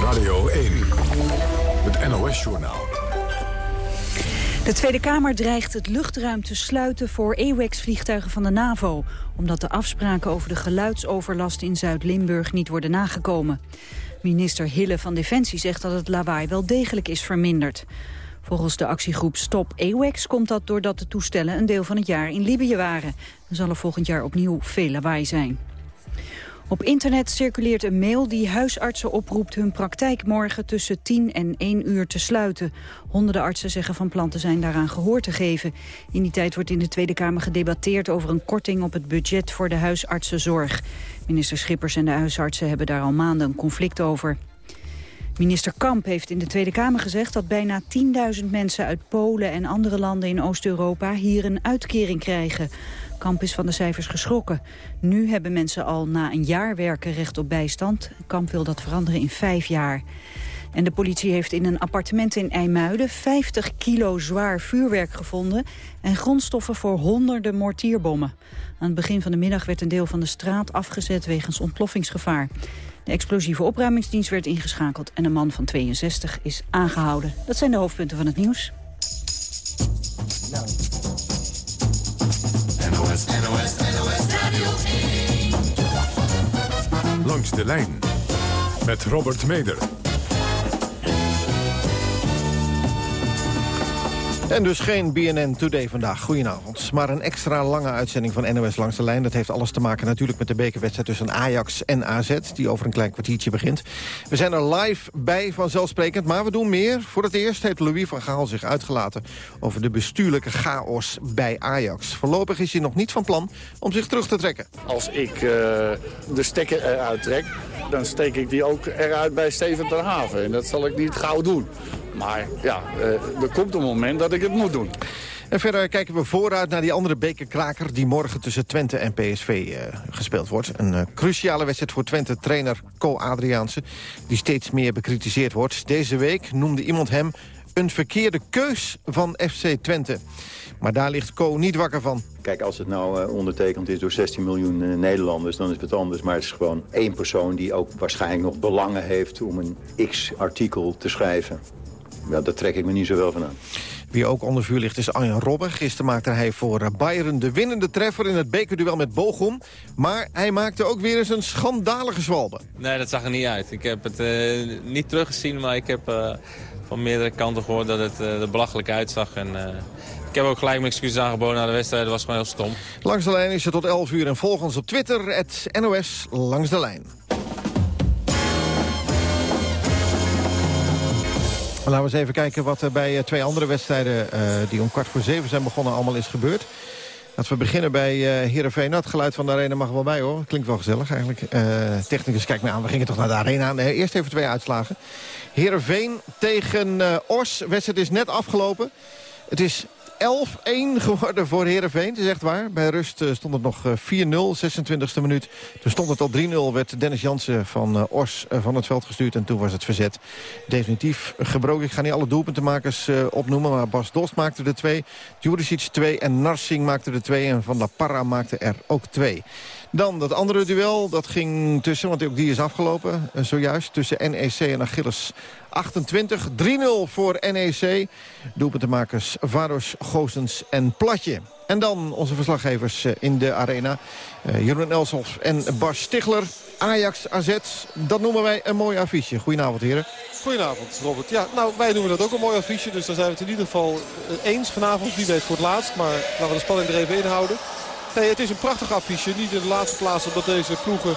Radio 1, het NOS-journaal. De Tweede Kamer dreigt het luchtruim te sluiten voor AWACS-vliegtuigen van de NAVO... omdat de afspraken over de geluidsoverlast in Zuid-Limburg niet worden nagekomen. Minister Hille van Defensie zegt dat het lawaai wel degelijk is verminderd. Volgens de actiegroep Stop AWACS komt dat doordat de toestellen een deel van het jaar in Libië waren. Dan zal er volgend jaar opnieuw veel lawaai zijn. Op internet circuleert een mail die huisartsen oproept hun praktijk morgen tussen 10 en 1 uur te sluiten. Honderden artsen zeggen van plan te zijn daaraan gehoor te geven. In die tijd wordt in de Tweede Kamer gedebatteerd over een korting op het budget voor de huisartsenzorg. Minister Schippers en de huisartsen hebben daar al maanden een conflict over. Minister Kamp heeft in de Tweede Kamer gezegd dat bijna 10.000 mensen uit Polen en andere landen in Oost-Europa hier een uitkering krijgen. Kamp is van de cijfers geschrokken. Nu hebben mensen al na een jaar werken recht op bijstand. Kamp wil dat veranderen in vijf jaar. En de politie heeft in een appartement in IJmuiden 50 kilo zwaar vuurwerk gevonden en grondstoffen voor honderden mortierbommen. Aan het begin van de middag werd een deel van de straat afgezet wegens ontploffingsgevaar. De explosieve opruimingsdienst werd ingeschakeld en een man van 62 is aangehouden. Dat zijn de hoofdpunten van het nieuws. NOS, NOS, NOS Radio Langs de lijn met Robert Meder. En dus geen BNN Today vandaag. Goedenavond. Maar een extra lange uitzending van NOS Langs de Lijn. Dat heeft alles te maken natuurlijk met de bekerwedstrijd tussen Ajax en AZ... die over een klein kwartiertje begint. We zijn er live bij vanzelfsprekend, maar we doen meer. Voor het eerst heeft Louis van Gaal zich uitgelaten... over de bestuurlijke chaos bij Ajax. Voorlopig is hij nog niet van plan om zich terug te trekken. Als ik uh, de stekker eruit trek, dan steek ik die ook eruit bij Steven ter Haven. En dat zal ik niet gauw doen. Maar ja, uh, er komt een moment dat ik het moet doen. En verder kijken we vooruit naar die andere bekerkraker... die morgen tussen Twente en PSV uh, gespeeld wordt. Een uh, cruciale wedstrijd voor Twente-trainer Co Adriaanse... die steeds meer bekritiseerd wordt. Deze week noemde iemand hem een verkeerde keus van FC Twente. Maar daar ligt Co niet wakker van. Kijk, als het nou uh, ondertekend is door 16 miljoen uh, Nederlanders, dan is het anders. Maar het is gewoon één persoon die ook waarschijnlijk nog belangen heeft om een X-artikel te schrijven. Ja, daar trek ik me niet zo wel van aan. Wie ook onder vuur ligt is Arjen Robben. Gisteren maakte hij voor Bayern de winnende treffer in het bekerduel met Bochum. Maar hij maakte ook weer eens een schandalige zwalbe. Nee, dat zag er niet uit. Ik heb het uh, niet teruggezien, maar ik heb uh, van meerdere kanten gehoord dat het uh, er belachelijk uitzag. En, ik heb ook gelijk mijn excuses aangeboden naar de wedstrijd. Dat was gewoon heel stom. Langs de lijn is het tot 11 uur en volg ons op Twitter, het NOS Langs de Lijn. Laten we eens even kijken wat er bij twee andere wedstrijden... Uh, die om kwart voor zeven zijn begonnen allemaal is gebeurd. Laten we beginnen bij uh, Heerenveen. Nou, het geluid van de arena mag wel bij, hoor. Klinkt wel gezellig, eigenlijk. Uh, technicus, kijk me aan. We gingen toch naar de arena. Nee, eerst even twee uitslagen. Heerenveen tegen uh. De wedstrijd is net afgelopen. Het is 11-1 geworden voor Heerenveen. Het is echt waar. Bij rust stond het nog 4-0, 26e minuut. Toen stond het al 3-0, werd Dennis Jansen van Ors van het veld gestuurd. En toen was het verzet definitief gebroken. Ik ga niet alle doelpuntenmakers opnoemen, maar Bas Dost maakte er twee. Juricic 2 en Narsing maakte er twee. En Van La Parra maakte er ook twee. Dan dat andere duel, dat ging tussen, want ook die is afgelopen zojuist... tussen NEC en Achilles 28. 3-0 voor NEC. Doelpuntenmakers Varo Os, Goosens en Platje. En dan onze verslaggevers eh, in de arena. Uh, Jeroen Elshoff en Bas Stigler. Ajax AZ, dat noemen wij een mooi affiche. Goedenavond heren. Goedenavond Robert. Ja, nou wij noemen dat ook een mooi affiche. Dus daar zijn we het in ieder geval eh, eens vanavond. Wie weet voor het laatst. Maar laten we de spanning er even inhouden. Het is een prachtig affiche. Niet in de laatste plaats omdat deze ploegen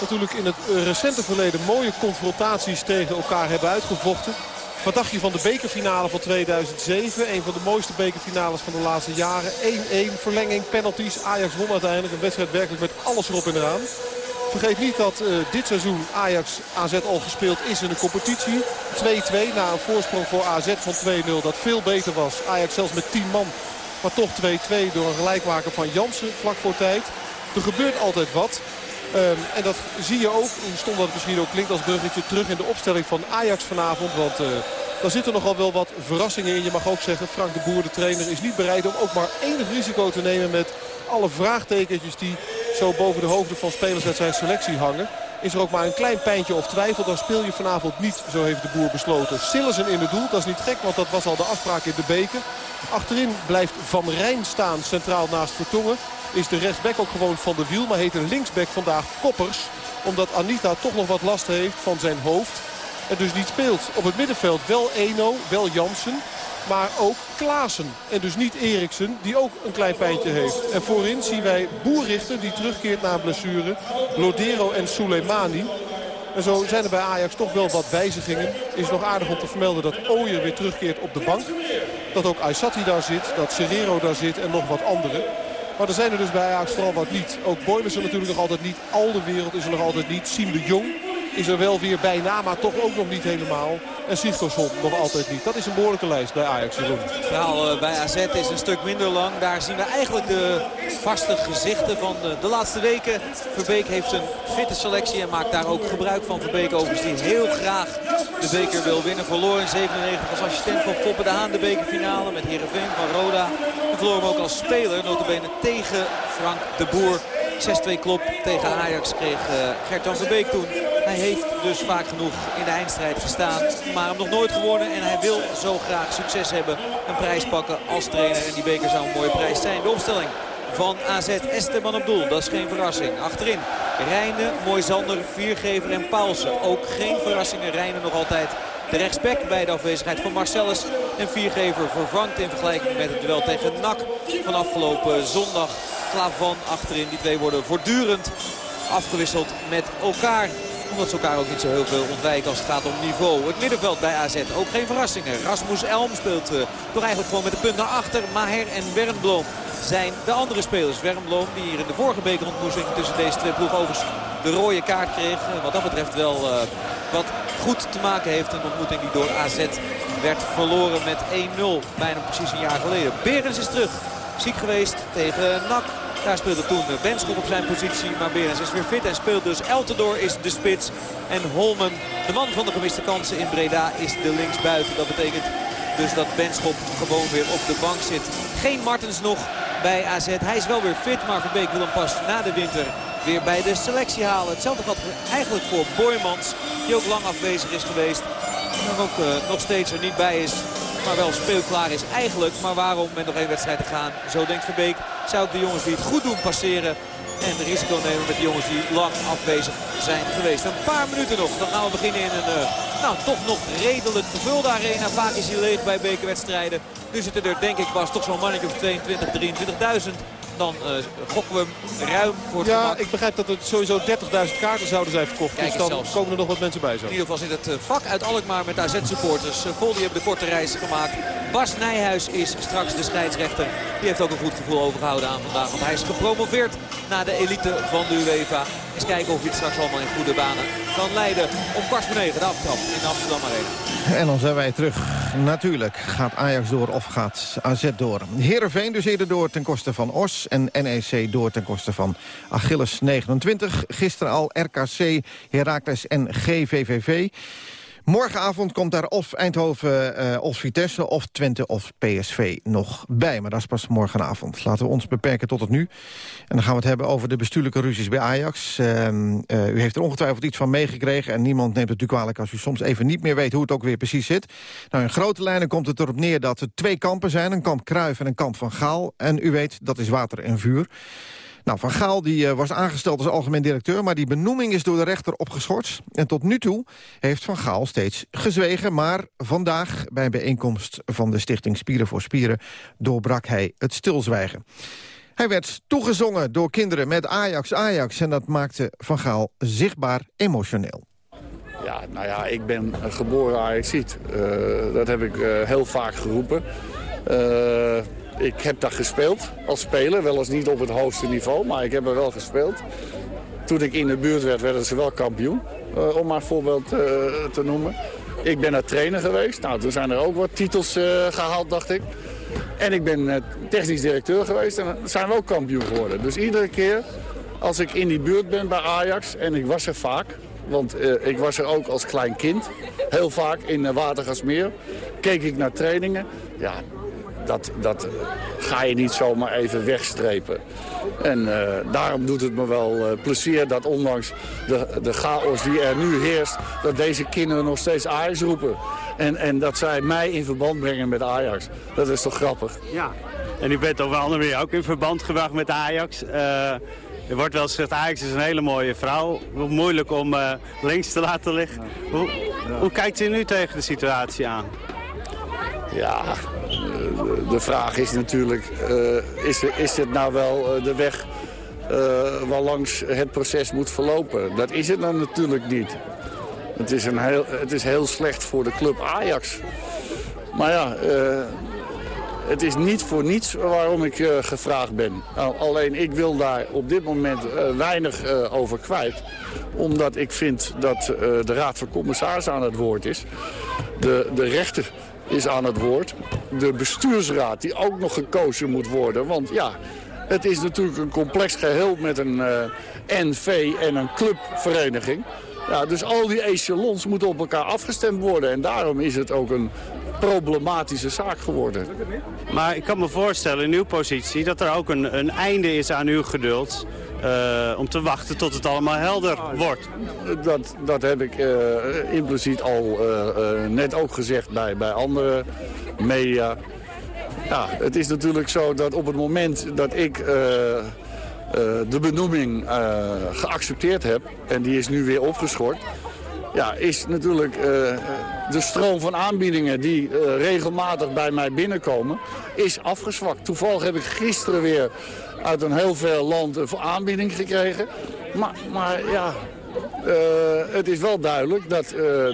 natuurlijk in het recente verleden mooie confrontaties tegen elkaar hebben uitgevochten. Wat dacht je van de bekerfinale van 2007? Een van de mooiste bekerfinales van de laatste jaren. 1-1, verlenging, penalties. Ajax won uiteindelijk een wedstrijd werkelijk met alles erop en eraan. Vergeet niet dat uh, dit seizoen Ajax AZ al gespeeld is in de competitie. 2-2 na een voorsprong voor AZ van 2-0 dat veel beter was. Ajax zelfs met 10 man. Maar toch 2-2 door een gelijkmaker van Jansen vlak voor tijd. Er gebeurt altijd wat. Um, en dat zie je ook, stond dat misschien ook klinkt als bruggetje terug in de opstelling van Ajax vanavond. Want uh, daar zitten nogal wel wat verrassingen in. Je mag ook zeggen, Frank de Boer, de trainer, is niet bereid om ook maar enig risico te nemen met alle vraagtekentjes die zo boven de hoofden van spelers uit zijn selectie hangen. Is er ook maar een klein pijntje of twijfel, dan speel je vanavond niet, zo heeft de boer besloten. Sillessen in het doel, dat is niet gek, want dat was al de afspraak in de beker. Achterin blijft Van Rijn staan, centraal naast Vertongen is de rechtsback ook gewoon van de wiel. Maar heet een linksback vandaag Koppers. Omdat Anita toch nog wat last heeft van zijn hoofd. En dus niet speelt. Op het middenveld wel Eno, wel Jansen. Maar ook Klaassen. En dus niet Eriksen, die ook een klein pijntje heeft. En voorin zien wij Boerrichter, die terugkeert na blessure. Lodero en Soleimani. En zo zijn er bij Ajax toch wel wat wijzigingen. Is nog aardig om te vermelden dat Ooyer weer terugkeert op de bank. Dat ook Aysati daar zit, dat Serrero daar zit en nog wat anderen. Maar er zijn er dus bij Ajax vooral wat niet. Ook Boylissen natuurlijk nog altijd niet. Al de wereld is er nog altijd niet. Siem de Jong is er wel weer bijna, maar toch ook nog niet helemaal. En Sigtorsson nog altijd niet. Dat is een behoorlijke lijst bij Ajax. Het verhaal eh, bij AZ is een stuk minder lang. Daar zien we eigenlijk de vaste gezichten van de, laatste weken. Verbeek heeft een fitte selectie en maakt daar ook gebruik van. Verbeek overigens die heel graag de beker wil winnen. Verloor in 97 als assistent van Foppe de Haan de bekerfinale met Heerenveen van Roda. En verloor hem ook als speler, notabene tegen Frank de Boer. 6-2 klop tegen Ajax kreeg uh, Gert-Jan Verbeek toen. Hij heeft dus vaak genoeg in de eindstrijd gestaan. Maar hem nog nooit gewonnen. En hij wil zo graag succes hebben. Een prijs pakken als trainer. En die beker zou een mooie prijs zijn. De opstelling van AZ Esteban op doel. Dat is geen verrassing. Achterin Rijnen, Moisander, Viergever en Paulsen. Ook geen verrassingen. Rijnen nog altijd de rechtsback bij de afwezigheid van Marcellus. En Viergever vervangt in vergelijking met het duel tegen NAC van afgelopen zondag. Klavan achterin. Die twee worden voortdurend afgewisseld met elkaar omdat ze elkaar ook niet zo heel veel ontwijken als het gaat om niveau. Het middenveld bij AZ, ook geen verrassingen. Rasmus Elm speelt uh, toch eigenlijk gewoon met de punt naar achter. Maher en Wernbloem zijn de andere spelers. Wernbloem die hier in de vorige bekerontmoeting tussen deze twee ploegen overigens de rode kaart kreeg. Wat dat betreft wel uh, wat goed te maken heeft. Een ontmoeting die door AZ werd verloren met 1-0. Bijna precies een jaar geleden. Berens is terug. Ziek geweest tegen NAC. Daar speelde toen Benschop op zijn positie. Maar Berens is weer fit en speelt dus. Eltendoor is de spits. En Holmen, de man van de gemiste kansen in Breda, is de linksbuiten. Dat betekent dus dat Benschop gewoon weer op de bank zit. Geen Martens nog bij AZ. Hij is wel weer fit, maar Verbeek wil hem pas na de winter weer bij de selectie halen. Hetzelfde geldt eigenlijk voor Boymans, die ook lang afwezig is geweest. En ook uh, nog steeds er niet bij is maar wel speelklaar is eigenlijk. Maar waarom met nog één wedstrijd te gaan? Zo denkt Verbeek. Zou ik de jongens die het goed doen passeren. En de risico nemen met de jongens die lang afwezig zijn geweest. Een paar minuten nog. Dan gaan we beginnen in een uh, nou, toch nog redelijk gevulde arena. Vaak is hij leeg bij bekerwedstrijden. Nu zitten er denk ik was toch zo'n mannetje of 22, 23.000 dan uh, gokken we hem ruim voor het Ja, gemak. ik begrijp dat er sowieso 30.000 kaarten zouden zijn verkocht. Kijk dus dan zelfs. komen er nog wat mensen bij zo. In ieder geval zit het eh, vak uit Alkmaar met AZ-supporters. Uh, Vol die hebben de korte reis gemaakt. Bas Nijhuis is straks de scheidsrechter. Die heeft ook een goed gevoel overgehouden aan vandaag. Want hij is gepromoveerd naar de elite van de UEFA. Eens kijken of hij het straks allemaal in goede banen kan leiden. Om kwart voor negen de aftrap in de Amsterdam Arena. En dan zijn wij terug. Natuurlijk gaat Ajax door of gaat AZ door. Heerenveen dus eerder door ten koste van Os. En NEC door ten koste van Achilles 29. Gisteren al RKC, Heracles en GVVV. Morgenavond komt daar of Eindhoven uh, of Vitesse of Twente of PSV nog bij. Maar dat is pas morgenavond. Laten we ons beperken tot het nu. En dan gaan we het hebben over de bestuurlijke ruzies bij Ajax. Uh, uh, u heeft er ongetwijfeld iets van meegekregen. En niemand neemt het u kwalijk als u soms even niet meer weet hoe het ook weer precies zit. Nou, in grote lijnen komt het erop neer dat er twee kampen zijn. Een kamp Kruif en een kamp Van Gaal. En u weet, dat is water en vuur. Nou, Van Gaal die, uh, was aangesteld als algemeen directeur... maar die benoeming is door de rechter opgeschort. En tot nu toe heeft Van Gaal steeds gezwegen... maar vandaag, bij een bijeenkomst van de stichting Spieren voor Spieren... doorbrak hij het stilzwijgen. Hij werd toegezongen door kinderen met Ajax, Ajax... en dat maakte Van Gaal zichtbaar emotioneel. Ja, nou ja, ik ben geboren Ajaxiet. Uh, dat heb ik uh, heel vaak geroepen. Uh, ik heb daar gespeeld als speler. Wel eens niet op het hoogste niveau, maar ik heb er wel gespeeld. Toen ik in de buurt werd, werden ze wel kampioen. Uh, om maar een voorbeeld uh, te noemen. Ik ben daar trainer geweest. Nou, toen zijn er ook wat titels uh, gehaald, dacht ik. En ik ben technisch directeur geweest en zijn we ook kampioen geworden. Dus iedere keer als ik in die buurt ben bij Ajax, en ik was er vaak... want ik was er ook als klein kind, heel vaak in Watergasmeer... keek ik naar trainingen. Ja, dat, dat ga je niet zomaar even wegstrepen. En uh, daarom doet het me wel uh, plezier dat ondanks de, de chaos die er nu heerst... dat deze kinderen nog steeds Ajax roepen. En, en dat zij mij in verband brengen met Ajax. Dat is toch grappig? Ja, en u bent op een andere manier ook in verband gebracht met Ajax. Uh, er wordt wel gezegd, Ajax is een hele mooie vrouw. Moeilijk om links te laten liggen. Hoe, hoe kijkt u nu tegen de situatie aan? Ja, de vraag is natuurlijk, uh, is, is dit nou wel de weg waar langs het proces moet verlopen? Dat is het dan natuurlijk niet. Het is, een heel, het is heel slecht voor de club Ajax. Maar ja, het is niet voor niets waarom ik gevraagd ben. Nou, alleen ik wil daar op dit moment weinig over kwijt. Omdat ik vind dat de Raad van Commissarissen aan het woord is. De, de rechter is aan het woord. De bestuursraad die ook nog gekozen moet worden. Want ja, het is natuurlijk een complex geheel met een uh, NV en een clubvereniging. Ja, dus al die echelons moeten op elkaar afgestemd worden. En daarom is het ook een problematische zaak geworden. Maar ik kan me voorstellen in uw positie dat er ook een, een einde is aan uw geduld. Uh, om te wachten tot het allemaal helder wordt. Dat, dat heb ik uh, impliciet al uh, net ook gezegd bij, bij andere media. Ja, het is natuurlijk zo dat op het moment dat ik de benoeming geaccepteerd heb... en die is nu weer opgeschort... Ja, is natuurlijk de stroom van aanbiedingen die regelmatig bij mij binnenkomen... is afgezwakt. Toevallig heb ik gisteren weer uit een heel veel land een aanbieding gekregen. Maar, maar ja, het is wel duidelijk dat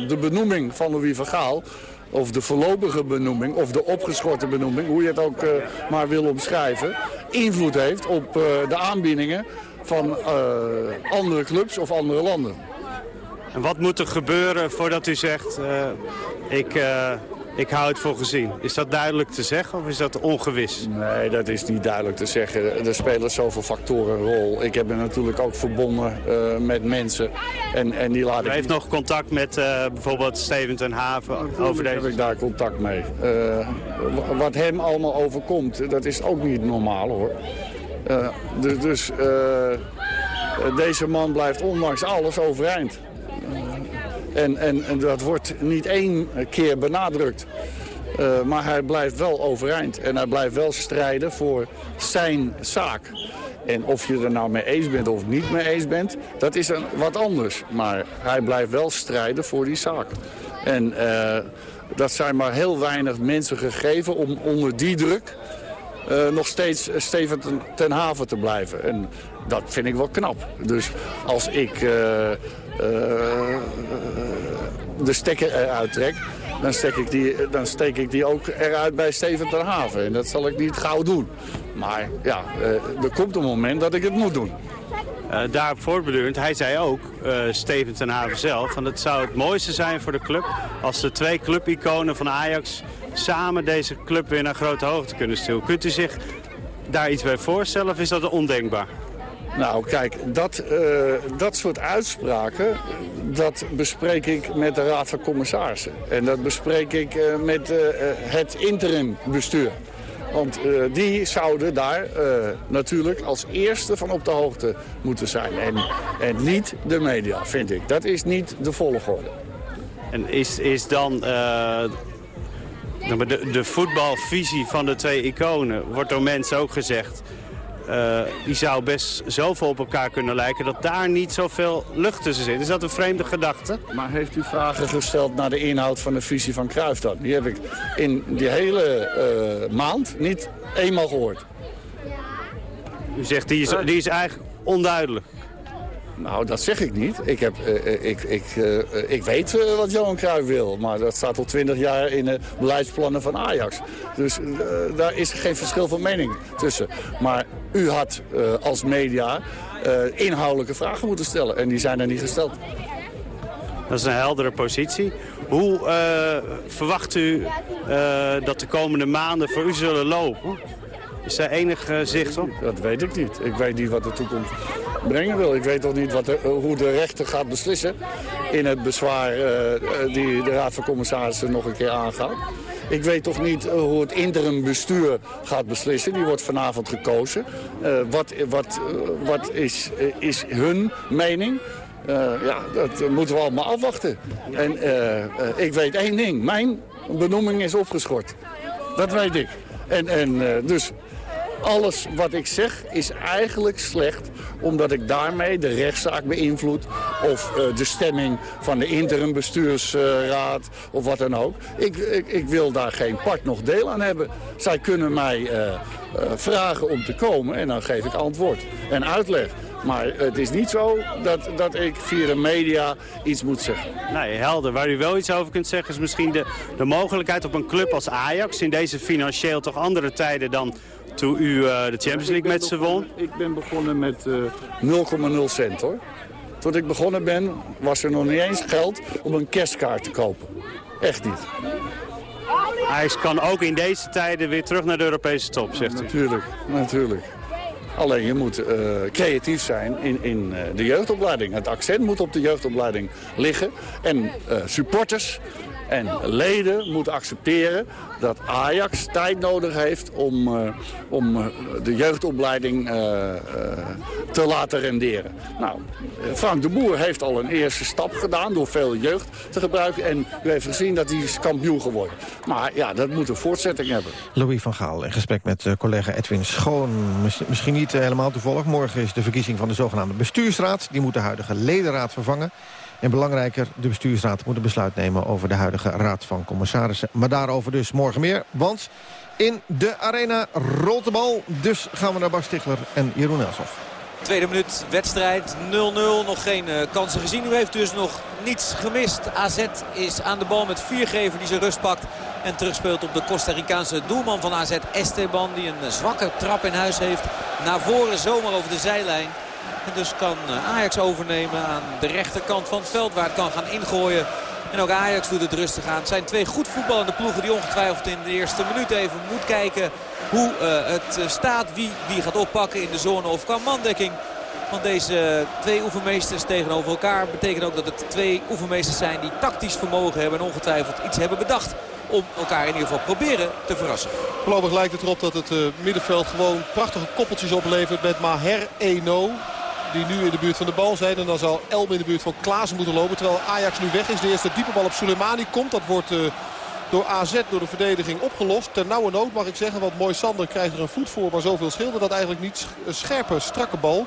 de benoeming van Louis van Gaal... of de voorlopige benoeming, of de opgeschorte benoeming... hoe je het ook maar wil omschrijven... invloed heeft op de aanbiedingen van andere clubs of andere landen. En wat moet er gebeuren voordat u zegt... ik ik hou het voor gezien. Is dat duidelijk te zeggen of is dat ongewis? Nee, dat is niet duidelijk te zeggen. Er spelen zoveel factoren een rol. Ik heb me natuurlijk ook verbonden uh, met mensen. En, en die laat U heeft nog contact met uh, bijvoorbeeld Steven ten Haven over deze... heb ik daar contact mee. Uh, wat hem allemaal overkomt, dat is ook niet normaal hoor. dus dus deze man blijft ondanks alles overeind. En, en, en dat wordt niet één keer benadrukt. Uh, maar hij blijft wel overeind. En hij blijft wel strijden voor zijn zaak. En of je er nou mee eens bent of niet mee eens bent, dat is een, wat anders. Maar hij blijft wel strijden voor die zaak. En uh, dat zijn maar heel weinig mensen gegeven om onder die druk... Uh, nog steeds stevig ten, ten haven te blijven. En dat vind ik wel knap. Dus als ik uh, de stekker eruit trek, dan, steek ik die, dan steek ik die ook eruit bij Steven ter Haven. En dat zal ik niet gauw doen. Maar ja, uh, er komt een moment dat ik het moet doen. Daarop voortbedurend, hij zei ook, Steven ten Haven zelf... van het zou het mooiste zijn voor de club als de twee clubiconen van Ajax... samen deze club weer naar grote hoogte kunnen sturen. Kunt u zich daar iets bij voorstellen of is dat ondenkbaar? Nou, kijk, dat, eh, dat soort uitspraken, dat bespreek ik met de Raad van Commissarissen. En dat bespreek ik eh, met uh, het interimbestuur. Want die zouden daar natuurlijk als eerste van op de hoogte moeten zijn. En, en niet de media, vind ik. Dat is niet de volgorde. En is, is dan de, de voetbalvisie van de twee iconen, wordt door mensen ook gezegd... Uh, die zou best zoveel op elkaar kunnen lijken dat daar niet zoveel lucht tussen zit. Is dat een vreemde gedachte? Maar heeft u vragen gesteld naar de inhoud van de visie van Cruijff dan? Die heb ik in die hele uh, maand niet eenmaal gehoord. U zegt die is, die is eigenlijk onduidelijk. Nou, dat zeg ik niet. Ik, heb, uh, ik, ik, uh, ik weet wat Johan Cruijff wil. Maar dat staat al twintig jaar in de beleidsplannen van Ajax. Dus daar is geen verschil van mening tussen. Maar u had als media inhoudelijke vragen moeten stellen. En die zijn er niet gesteld. Dat is een heldere positie. Hoe verwacht u dat de komende maanden voor u zullen lopen? Is er enig zicht op? Dat weet ik niet. Ik weet niet wat de toekomst brengen wil. Ik weet toch niet wat de, hoe de rechter gaat beslissen in het bezwaar uh, die de Raad van Commissarissen nog een keer aangaat. Ik weet toch niet hoe het interim bestuur gaat beslissen. Die wordt vanavond gekozen. Uh, wat wat, wat is, is hun mening? ja, dat moeten we allemaal afwachten. En ik weet één ding. Mijn benoeming is opgeschort. Dat weet ik. En, en dus alles wat ik zeg is eigenlijk slecht... omdat ik daarmee de rechtszaak beïnvloed... of uh, de stemming van de interimbestuursraad of wat dan ook. Ik, ik, ik, wil daar geen part nog deel aan hebben. Zij kunnen mij uh, uh, vragen om te komen en dan geef ik antwoord en uitleg. Maar het is niet zo dat, dat ik via de media iets moet zeggen. Nee, helder. Waar u wel iets over kunt zeggen is misschien de, de mogelijkheid op een club als Ajax... in deze financieel toch andere tijden dan toen u uh, de Champions League met ze won? Ik ben begonnen met uh, 0,0 cent hoor. Toen ik begonnen ben was er nog niet eens geld om een kerstkaart te kopen. Echt niet. Hij kan ook in deze tijden weer terug naar de Europese top, zegt u. Natuurlijk, natuurlijk. Alleen je moet uh, creatief zijn in, in uh, de jeugdopleiding. Het accent moet op de jeugdopleiding liggen. En uh, supporters en leden moeten accepteren dat Ajax tijd nodig heeft om, uh, om uh, de jeugdopleiding uh, te laten renderen. Nou, Frank de Boer heeft al een eerste stap gedaan door veel jeugd te gebruiken. En u heeft gezien dat hij is kampioen geworden. Maar ja, dat moet een voortzetting hebben. Louis van Gaal in gesprek met collega Edwin Schoon. Misschien niet helemaal toevallig. Morgen is de verkiezing van de zogenaamde bestuursraad. Die moet de huidige ledenraad vervangen. En belangrijker, de bestuursraad moet een besluit nemen over de huidige raad van commissarissen. Maar daarover dus morgen meer, want in de arena rolt de bal. Dus gaan we naar Bas Stigler en Jeroen Elshoff. Tweede minuut wedstrijd 0-0. Nog geen uh, kansen gezien. U heeft dus nog niets gemist. AZ is aan de bal met viergever die zijn rust pakt. En terugspeelt op de Costa Ricaanse doelman van AZ Esteban. Die een zwakke trap in huis heeft. Naar voren zomaar over de zijlijn. En dus kan eh, Ajax overnemen aan de rechterkant van het veld waar het kan gaan ingooien. En ook Ajax doet het rustig aan. Het zijn twee goed voetballende ploegen die ongetwijfeld in de eerste minuut even moet kijken hoe uh, het eh, staat. Wie, wie gaat oppakken in de zone of kan mandekking. Want deze twee oefenmeesters tegenover elkaar betekent ook dat het twee oefenmeesters zijn die tactisch vermogen hebben. En ongetwijfeld iets hebben bedacht om elkaar in ieder geval proberen te verrassen. Voorlopig lijkt het erop dat het middenveld gewoon prachtige koppeltjes oplevert met Maher Eno die nu in de buurt van de bal zijn. En dan zal Elm in de buurt van Klaassen moeten lopen. Terwijl Ajax nu weg is. De eerste diepe bal op Soleimani komt. Dat wordt uh, door AZ, door de verdediging opgelost. Ter nauwe nood mag ik zeggen. Want Mooi Sander krijgt er een voet voor. Maar zoveel scheelde dat eigenlijk niet. Een scherpe, strakke bal.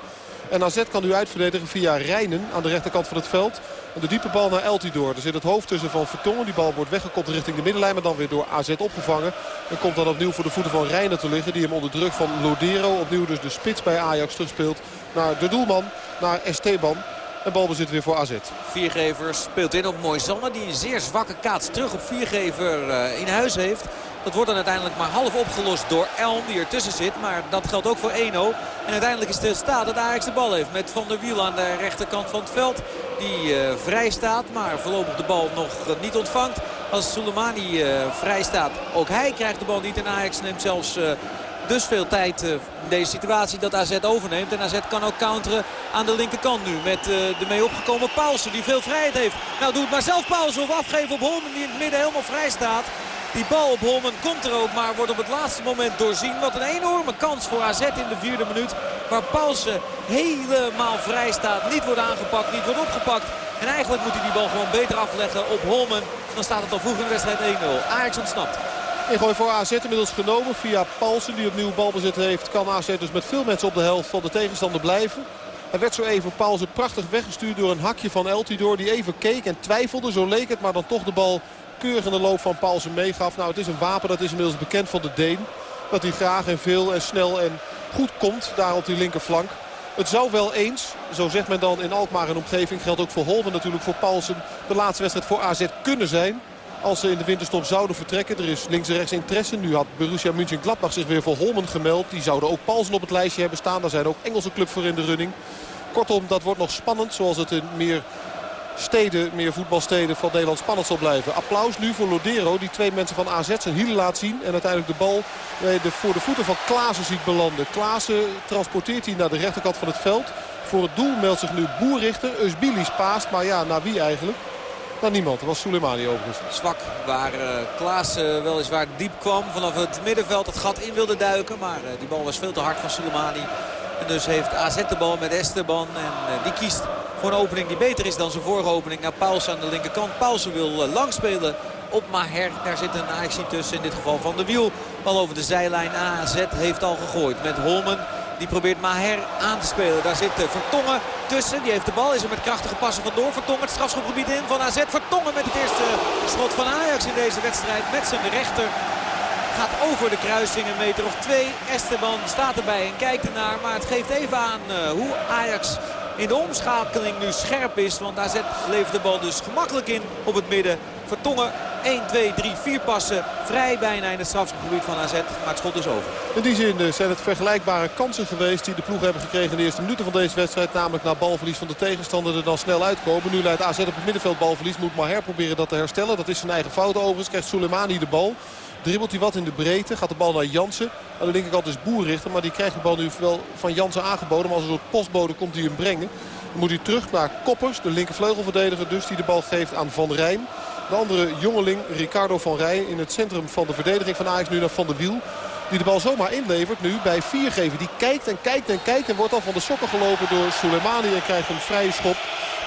En AZ kan nu uitverdedigen via Rijnen aan de rechterkant van het veld. En de diepe bal naar Eltidoor. Er zit het hoofd tussen van Vertongen. Die bal wordt weggekopt richting de middenlijn. Maar dan weer door AZ opgevangen. En komt dan opnieuw voor de voeten van Rijnen te liggen. Die hem onder druk van Lodero. Opnieuw dus de spits bij Ajax terugspeelt. Naar de doelman. Naar Esteban. En balbezit weer voor AZ. Viergever speelt in op Moisanne. Die een zeer zwakke kaats terug op Viergever uh, in huis heeft. Dat wordt dan uiteindelijk maar half opgelost door Elm die ertussen zit. Maar dat geldt ook voor Eno. En uiteindelijk is het staat dat Ajax de bal heeft. Met Van der Wiel aan de rechterkant van het veld. Die uh, vrij staat. Maar voorlopig de bal nog uh, niet ontvangt. Als Soleimani uh, vrij staat. Ook hij krijgt de bal niet. En Ajax neemt zelfs dus veel tijd in deze situatie dat AZ overneemt. En AZ kan ook counteren aan de linkerkant nu. Met de mee opgekomen Paulsen die veel vrijheid heeft. Nou doe het maar zelf Paulsen of afgeven op Holmen die in het midden helemaal vrij staat. Die bal op Holmen komt er ook, maar wordt op het laatste moment doorzien. Wat een enorme kans voor AZ in de vierde minuut. Waar Paulsen helemaal vrij staat. Niet wordt aangepakt, niet wordt opgepakt. En eigenlijk moet hij die bal gewoon beter afleggen op Holmen. Dan staat het al vroeg in de wedstrijd 1-0. Ajax ontsnapt. Ingooi voor AZ inmiddels genomen via Paulsen die opnieuw balbezit heeft. Kan AZ dus met veel mensen op de helft van de tegenstander blijven. Hij werd zo even Paulsen prachtig weggestuurd door een hakje van Eltidoor. Die even keek en twijfelde, zo leek het. Maar dan toch de bal keurig in de loop van Paulsen meegaf. Nou, het is een wapen, dat is inmiddels bekend van de Deen. Dat hij graag en veel en snel en goed komt daar op die linkerflank. Het zou wel eens, zo zegt men dan in Alkmaar en omgeving... geldt ook voor Holmen natuurlijk, voor Paulsen... de laatste wedstrijd voor AZ kunnen zijn. Als ze in de winterstop zouden vertrekken. Er is links en rechts interesse. Nu had Borussia München-Gladbach zich weer voor Holmen gemeld. Die zouden ook Paulsen op het lijstje hebben staan. Daar zijn ook Engelse club voor in de running. Kortom, dat wordt nog spannend. Zoals het in meer steden, meer voetbalsteden van Nederland spannend zal blijven. Applaus nu voor Lodero die twee mensen van AZ zijn hielen laat zien. En uiteindelijk de bal voor de voeten van Klaassen ziet belanden. Klaassen transporteert hij naar de rechterkant van het veld. Voor het doel meldt zich nu Boerrichter. Eusbilis paast, maar ja, naar wie eigenlijk? Naar niemand. Dat was Soleimani overigens. Zwak waar uh, Klaassen weliswaar diep kwam vanaf het middenveld. Het gat in wilde duiken. Maar uh, die bal was veel te hard van Soleimani. En dus heeft AZ de bal met Esteban. En uh, die kiest voor een opening die beter is dan zijn vorige opening. Naar Pauls aan de linkerkant. Pauls wil uh, lang spelen op Maher. Daar zit een Ajax tussen. In dit geval van de wiel. Bal over de zijlijn. AZ heeft al gegooid met Holmen. Die probeert Maher aan te spelen. Daar zit uh, Vertongen tussen. Die heeft de bal. Is er met krachtige passen vandoor. Vertongen het strafschopgebied in van AZ. Vertongen met het eerste schot van Ajax in deze wedstrijd. Met zijn rechter. Gaat over de kruising een meter of twee. Esteban staat erbij en kijkt ernaar. Maar het geeft even aan uh, hoe Ajax in de omschakeling nu scherp is. Want AZ levert de bal dus gemakkelijk in op het midden. Vertongen 1, 2, 3, 4 passen. Vrij bijna in het strafgebied van AZ. Maar het schot is over. In die zin zijn het vergelijkbare kansen geweest die de ploeg hebben gekregen in de eerste minuten van deze wedstrijd. Namelijk na balverlies van de tegenstander er dan snel uitkomen. Nu leidt AZ op het middenveld balverlies. Moet Maher proberen dat te herstellen. Dat is zijn eigen fout overigens. Krijgt Soleimani de bal. Dribbelt hij wat in de breedte. Gaat de bal naar Jansen. Aan de linkerkant is Boerrichter. Maar die krijgt de bal nu wel van Jansen aangeboden. Maar als een soort postbode komt hij hem brengen. Dan moet hij terug naar Koppers. De linkervleugelverdediger dus. Die de bal geeft aan Van Rijn. De andere jongeling Ricardo van Rij in het centrum van de verdediging van Ajax nu naar Van der Wiel. Die de bal zomaar inlevert nu bij Viergever. Die kijkt en kijkt en kijkt en wordt al van de sokken gelopen door Soleimani. En krijgt een vrije schop.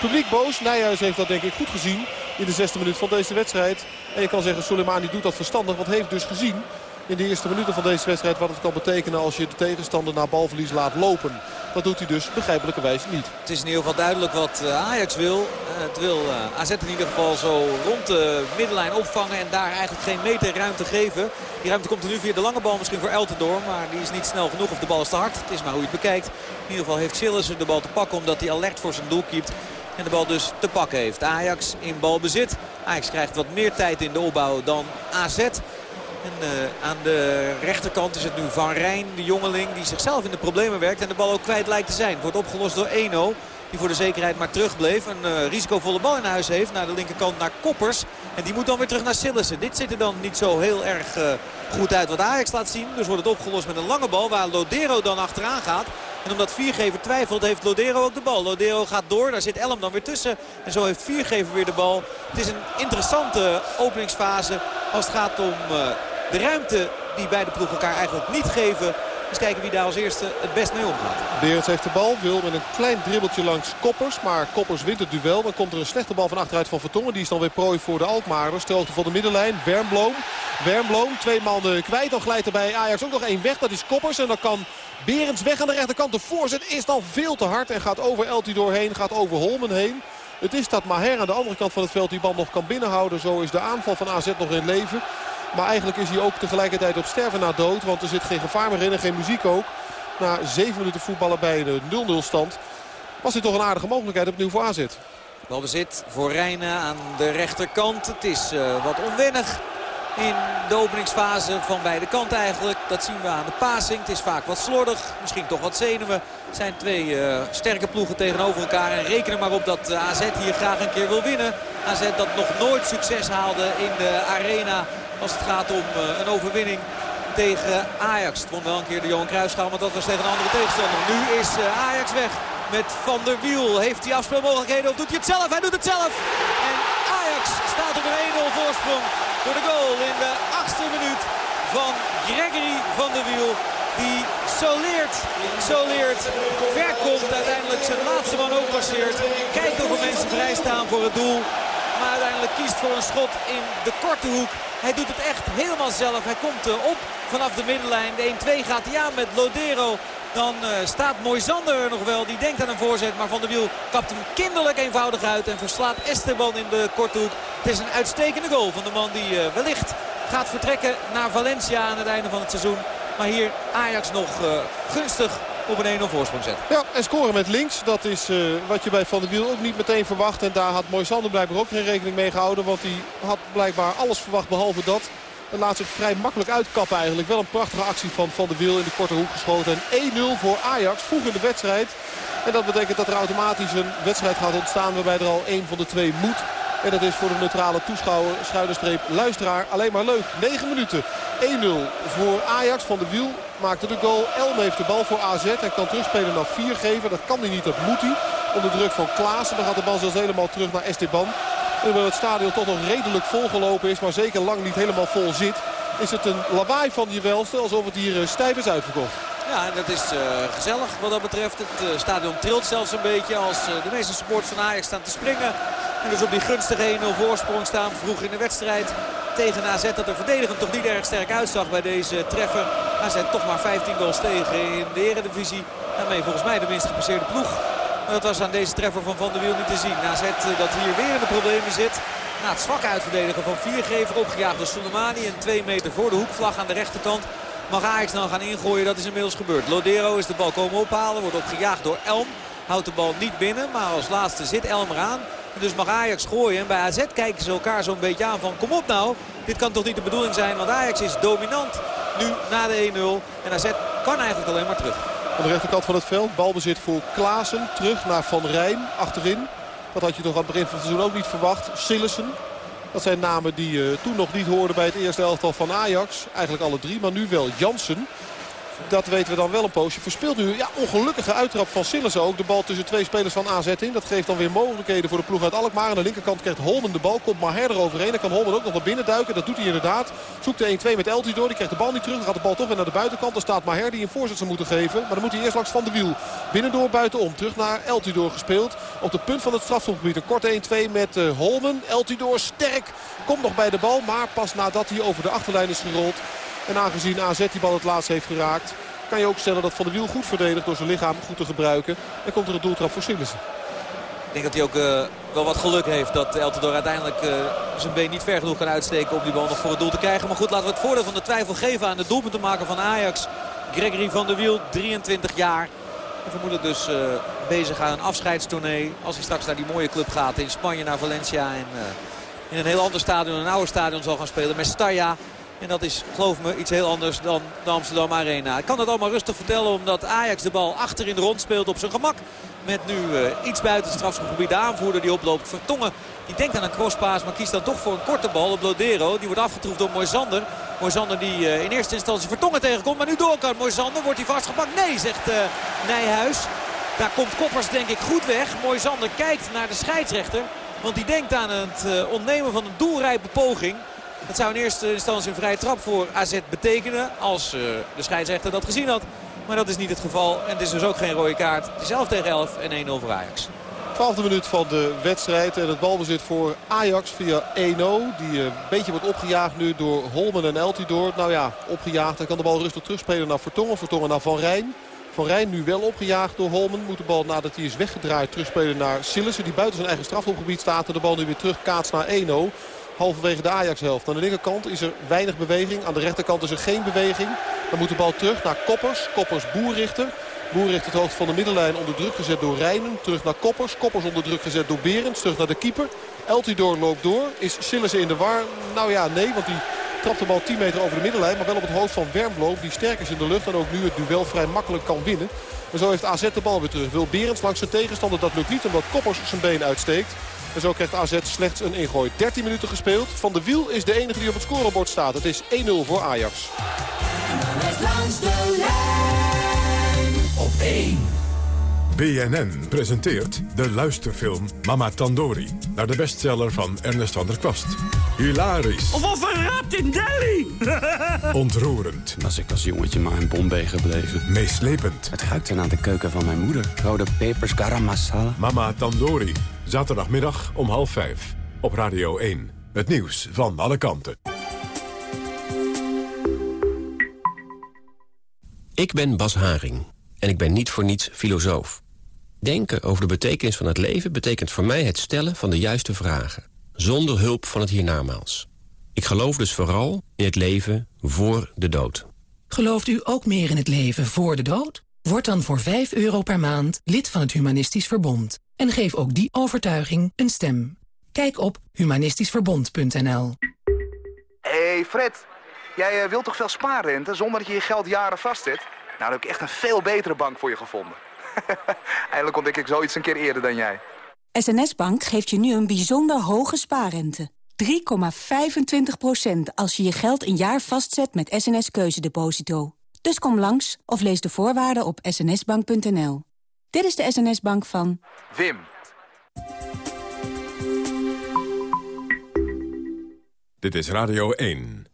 Publiek boos. Nijhuis heeft dat denk ik goed gezien in de zesde minuut van deze wedstrijd. En je kan zeggen Soleimani doet dat verstandig. Want heeft dus gezien in de eerste minuten van deze wedstrijd wat het kan betekenen als je de tegenstander naar balverlies laat lopen. Dat doet hij dus begrijpelijkerwijs niet. Het is in ieder geval duidelijk wat Ajax wil. Het wil AZ in ieder geval zo rond de middenlijn opvangen en daar eigenlijk geen meter ruimte geven. Die ruimte komt er nu via de lange bal misschien voor Eltendoor, maar die is niet snel genoeg of de bal is te hard. Het is maar hoe je het bekijkt. In ieder geval heeft Sillissen de bal te pakken omdat hij alert voor zijn doel keept. En de bal dus te pakken heeft. Ajax in balbezit. Ajax krijgt wat meer tijd in de opbouw dan AZ. En uh, aan de rechterkant is het nu Van Rijn, de jongeling, die zichzelf in de problemen werkt. En de bal ook kwijt lijkt te zijn. Wordt opgelost door Eno. Die voor de zekerheid maar terugbleef. Een uh, risicovolle bal in huis heeft. Naar de linkerkant naar Koppers. En die moet dan weer terug naar Sillissen. Dit ziet er dan niet zo heel erg uh, goed uit wat Ajax laat zien. Dus wordt het opgelost met een lange bal waar Lodero dan achteraan gaat. En omdat Viergever twijfelt heeft Lodero ook de bal. Lodero gaat door, daar zit Elm dan weer tussen. En zo heeft Viergever weer de bal. Het is een interessante openingsfase als het gaat om uh, de ruimte die beide ploegen elkaar eigenlijk niet geven. Eens kijken wie daar als eerste het best mee omgaat. Berends heeft de bal, wil met een klein dribbeltje langs Koppers. Maar Koppers wint het duel. Dan komt er een slechte bal van achteruit van Vertongen. Die is dan weer prooi voor de Alkmaarders. Hoogte van de middenlijn. Wernbloem. Wernbloem, twee mannen kwijt. Dan glijdt er bij Ajax ook nog één weg. Dat is Koppers. En dan kan Berends weg aan de rechterkant. De voorzet is dan veel te hard. En gaat over Eltidoor heen. Gaat over Holmen heen. Het is dat Maher aan de andere kant van het veld die bal nog kan binnenhouden. Zo is de aanval van AZ nog in leven. Maar eigenlijk is hij ook tegelijkertijd op sterven na dood. Want er zit geen gevaar meer in en geen muziek ook. Na zeven minuten voetballen bij de 0-0 stand was dit toch een aardige mogelijkheid opnieuw voor AZ. Balbezit voor Rijnen aan de rechterkant. Het is uh, wat onwennig in de openingsfase van beide kanten eigenlijk. Dat zien we aan de passing. Het is vaak wat slordig, misschien toch wat zenuwen. Het zijn twee uh, sterke ploegen tegenover elkaar. En reken maar op dat uh, AZ hier graag een keer wil winnen. AZ dat nog nooit succes haalde in de arena als het gaat om uh, een overwinning tegen Ajax. Het won wel een keer de Johan Cruijffschaal, maar dat was tegen een andere tegenstander. Nu is eh, Ajax weg met Van der Wiel. Heeft hij afspeelmogelijkheden of doet hij het zelf? Hij doet het zelf. En Ajax staat op een 1-0 voorsprong door de goal in de achtste minuut van Gregory van der Wiel. Die soleert, soleert, ver komt, uiteindelijk zijn laatste man ook passeert. Kijkt of er mensen vrij staan voor het doel. Maar uiteindelijk kiest voor een schot in de korte hoek. Hij doet het echt helemaal zelf. Hij komt op vanaf de middenlijn. De 1-2 gaat hij aan met Lodero. Dan uh, staat Moisander er nog wel. Die denkt aan een voorzet. Maar Van der Wiel kapt hem kinderlijk eenvoudig uit. En verslaat Esteban in de korte hoek. Het is een uitstekende goal van de man die uh, wellicht gaat vertrekken naar Valencia aan het einde van het seizoen. Maar hier Ajax nog uh, gunstig op een 1-0 voorsprong zet. Ja, en scoren met links. Dat is wat je bij Van der Wiel ook niet meteen verwacht. En daar had Moisander blijkbaar ook geen rekening mee gehouden. Want hij had blijkbaar alles verwacht behalve dat. En laat zich vrij makkelijk uitkappen eigenlijk. Wel een prachtige actie van Van der Wiel in de korte hoek geschoten. En 1-0 voor Ajax vroeg in de wedstrijd. En dat betekent dat er automatisch een wedstrijd gaat ontstaan waarbij er al één van de twee moet. En dat is voor de neutrale toeschouwer, schuiderstreep, luisteraar alleen maar leuk. 9 minuten. 1-0 voor Ajax. Van de Wiel maakte de goal. Elm heeft de bal voor AZ. Hij kan terugspelen naar 4 geven. Dat kan hij niet, dat moet hij. Onder druk van Klaassen. Dan gaat de bal zelfs helemaal terug naar Esteban. Hoewel het stadion toch nog redelijk volgelopen is, maar zeker lang niet helemaal vol zit, is het een lawaai van je welste alsof het hier stijf is uitverkocht. Ja, en dat is uh, gezellig wat dat betreft. Het uh, stadion trilt zelfs een beetje als de meeste supporters van Ajax staan te springen. En dus op die gunstige 1-0 voorsprong staan vroeg in de wedstrijd tegen AZ. Dat er verdedigend toch niet erg sterk uitzag bij deze treffer. AZ toch maar 15 goals tegen in de eredivisie. Daarmee volgens mij de minst gepasseerde ploeg. Maar dat was aan deze treffer van Van der Wiel niet te zien. AZ dat hier weer in de problemen zit. Na het zwak uitverdedigen van Viergever opgejaagd door Soleimani. En twee meter voor de hoekvlag aan de rechterkant mag Ajax dan gaan ingooien. Dat is inmiddels gebeurd. Lodero is de bal komen ophalen. Wordt opgejaagd door Elm. Houdt de bal niet binnen. Maar als laatste zit Elm eraan. Dus mag Ajax gooien. En bij AZ kijken ze elkaar zo'n beetje aan van kom op nou. Dit kan toch niet de bedoeling zijn. Want Ajax is dominant nu na de 1-0. En AZ kan eigenlijk alleen maar terug. Aan de rechterkant van het veld. Balbezit voor Klaassen. Terug naar Van Rijn achterin. Dat had je toch aan het begin van het seizoen ook niet verwacht. Sillessen. Dat zijn namen die uh, toen nog niet hoorden bij het eerste elftal van Ajax. Eigenlijk alle drie, maar nu wel Jansen. Dat weten we dan wel een poosje. Verspeelt nu ja, ongelukkige uittrap van Sillissen ook. De bal tussen twee spelers van AZ in. Dat geeft dan weer mogelijkheden voor de ploeg uit Alkmaar. Aan de linkerkant krijgt Holmen de bal. Komt Maher er overheen. Dan kan Holmen ook nog naar binnen duiken. Dat doet hij inderdaad. Zoekt de 1-2 met Elti door. Die krijgt de bal niet terug. Dan gaat de bal toch weer naar de buitenkant. Dan staat Maher die een voorzet zou moeten geven. Maar dan moet hij eerst langs Van de Wiel. Binnendoor buitenom. Terug naar Eltidoor gespeeld. Op de punt van het strafschopgebied. Een korte 1-2 met uh, Holmen. Eltidoor sterk. Komt nog bij de bal. Maar pas nadat hij over de achterlijn is gerold. En aangezien AZ die bal het laatst heeft geraakt kan je ook stellen dat Van der Wiel goed verdedigt door zijn lichaam goed te gebruiken. En komt er een doeltrap voor Sillissen. Ik denk dat hij ook uh, wel wat geluk heeft dat Eltendoor uiteindelijk uh, zijn been niet ver genoeg kan uitsteken om die bal nog voor het doel te krijgen. Maar goed, laten we het voordeel van de twijfel geven aan de doelpuntenmaker van Ajax. Gregory van der Wiel, 23 jaar. En vermoedelijk dus uh, bezig aan een afscheidstournee. Als hij straks naar die mooie club gaat in Spanje, naar Valencia. En in een heel ander stadion, een ouder stadion zal gaan spelen met Staya. En dat is, geloof me, iets heel anders dan de Amsterdam Arena. Ik kan het allemaal rustig vertellen omdat Ajax de bal achter in de rond speelt op zijn gemak. Met nu uh, iets buiten het strafschopgebied de aanvoerder die oploopt. Vertongen, die denkt aan een crosspaas, maar kiest dan toch voor een korte bal op Lodero. Die wordt afgetroefd door Moisander. Moisander die uh, in eerste instantie Vertongen tegenkomt, maar nu door kan. Moisander wordt hij vastgepakt. Nee, zegt uh, Nijhuis. Daar komt Koppers denk ik goed weg. Moisander kijkt naar de scheidsrechter. Want die denkt aan het ontnemen van een doelrijpe poging. Dat zou in eerste instantie een vrije trap voor AZ betekenen. Als uh, de scheidsrechter dat gezien had. Maar dat is niet het geval. En het is dus ook geen rode kaart. Het 11 tegen 11 en 1-0 voor Ajax. 12e minuut van de wedstrijd. En het balbezit voor Ajax via 1-0. Die een beetje wordt opgejaagd nu door Holmen en Eltidoor. Nou ja, opgejaagd. Hij kan de bal rustig terugspelen naar Vertongen. Vertongen naar Van Rijn. Van Rijn nu wel opgejaagd door Holmen. Moet de bal nadat hij is weggedraaid terugspelen naar Sillissen. Die buiten zijn eigen strafhofgebied staat. En de bal nu weer terug kaats naar 1-0 halverwege de Ajax-helft. Aan de linkerkant is er weinig beweging. Aan de rechterkant is er geen beweging. Dan moet de bal terug naar Koppers. Koppers Boerrichter. Boerrichter het hoofd van de middenlijn onder druk gezet door Rijnen. Terug naar Koppers. Koppers onder druk gezet door Berends. Terug naar de keeper. Eltidoor loopt door. Is Sillissen in de war? Nou ja, nee. Want die trapt de bal 10 meter over de middenlijn. Maar wel op het hoofd van Wermlo. Die sterk is in de lucht. En ook nu het duel vrij makkelijk kan winnen. En zo heeft AZ de bal weer terug. Wil Berends langs zijn tegenstander. Dat lukt niet omdat Koppers zijn been uitsteekt. En zo krijgt AZ slechts een ingooi. 13 minuten gespeeld. Van de Wiel is de enige die op het scorebord staat. Het is 1-0 voor Ajax. Langs de lijn op 1. BNN presenteert de luisterfilm Mama Tandori... naar de bestseller van Ernest van der Kwast. Hilarisch. Of een rat in Delhi. Ontroerend. Was ik als jongetje maar in Bombay gebleven. Meeslepend. Het ruikt naar de keuken van mijn moeder. Rode pepers, garam masala. Mama Tandori. Zaterdagmiddag om half vijf. Op Radio 1. Het nieuws van alle kanten. Ik ben Bas Haring. En ik ben niet voor niets filosoof. Denken over de betekenis van het leven betekent voor mij het stellen van de juiste vragen. Zonder hulp van het hiernamaals. Ik geloof dus vooral in het leven voor de dood. Gelooft u ook meer in het leven voor de dood? Word dan voor 5 euro per maand lid van het Humanistisch Verbond. En geef ook die overtuiging een stem. Kijk op humanistischverbond.nl hey Fred, jij eh, wilt toch veel spaarrente zonder dat je je geld jaren vastzet? Nou, dan heb ik echt een veel betere bank voor je gevonden. Eindelijk ontdek ik zoiets een keer eerder dan jij. SNS Bank geeft je nu een bijzonder hoge spaarrente. 3,25% als je je geld een jaar vastzet met SNS Keuzedeposito. Dus kom langs of lees de voorwaarden op snsbank.nl. Dit is de SNS Bank van... Wim. Dit is Radio 1.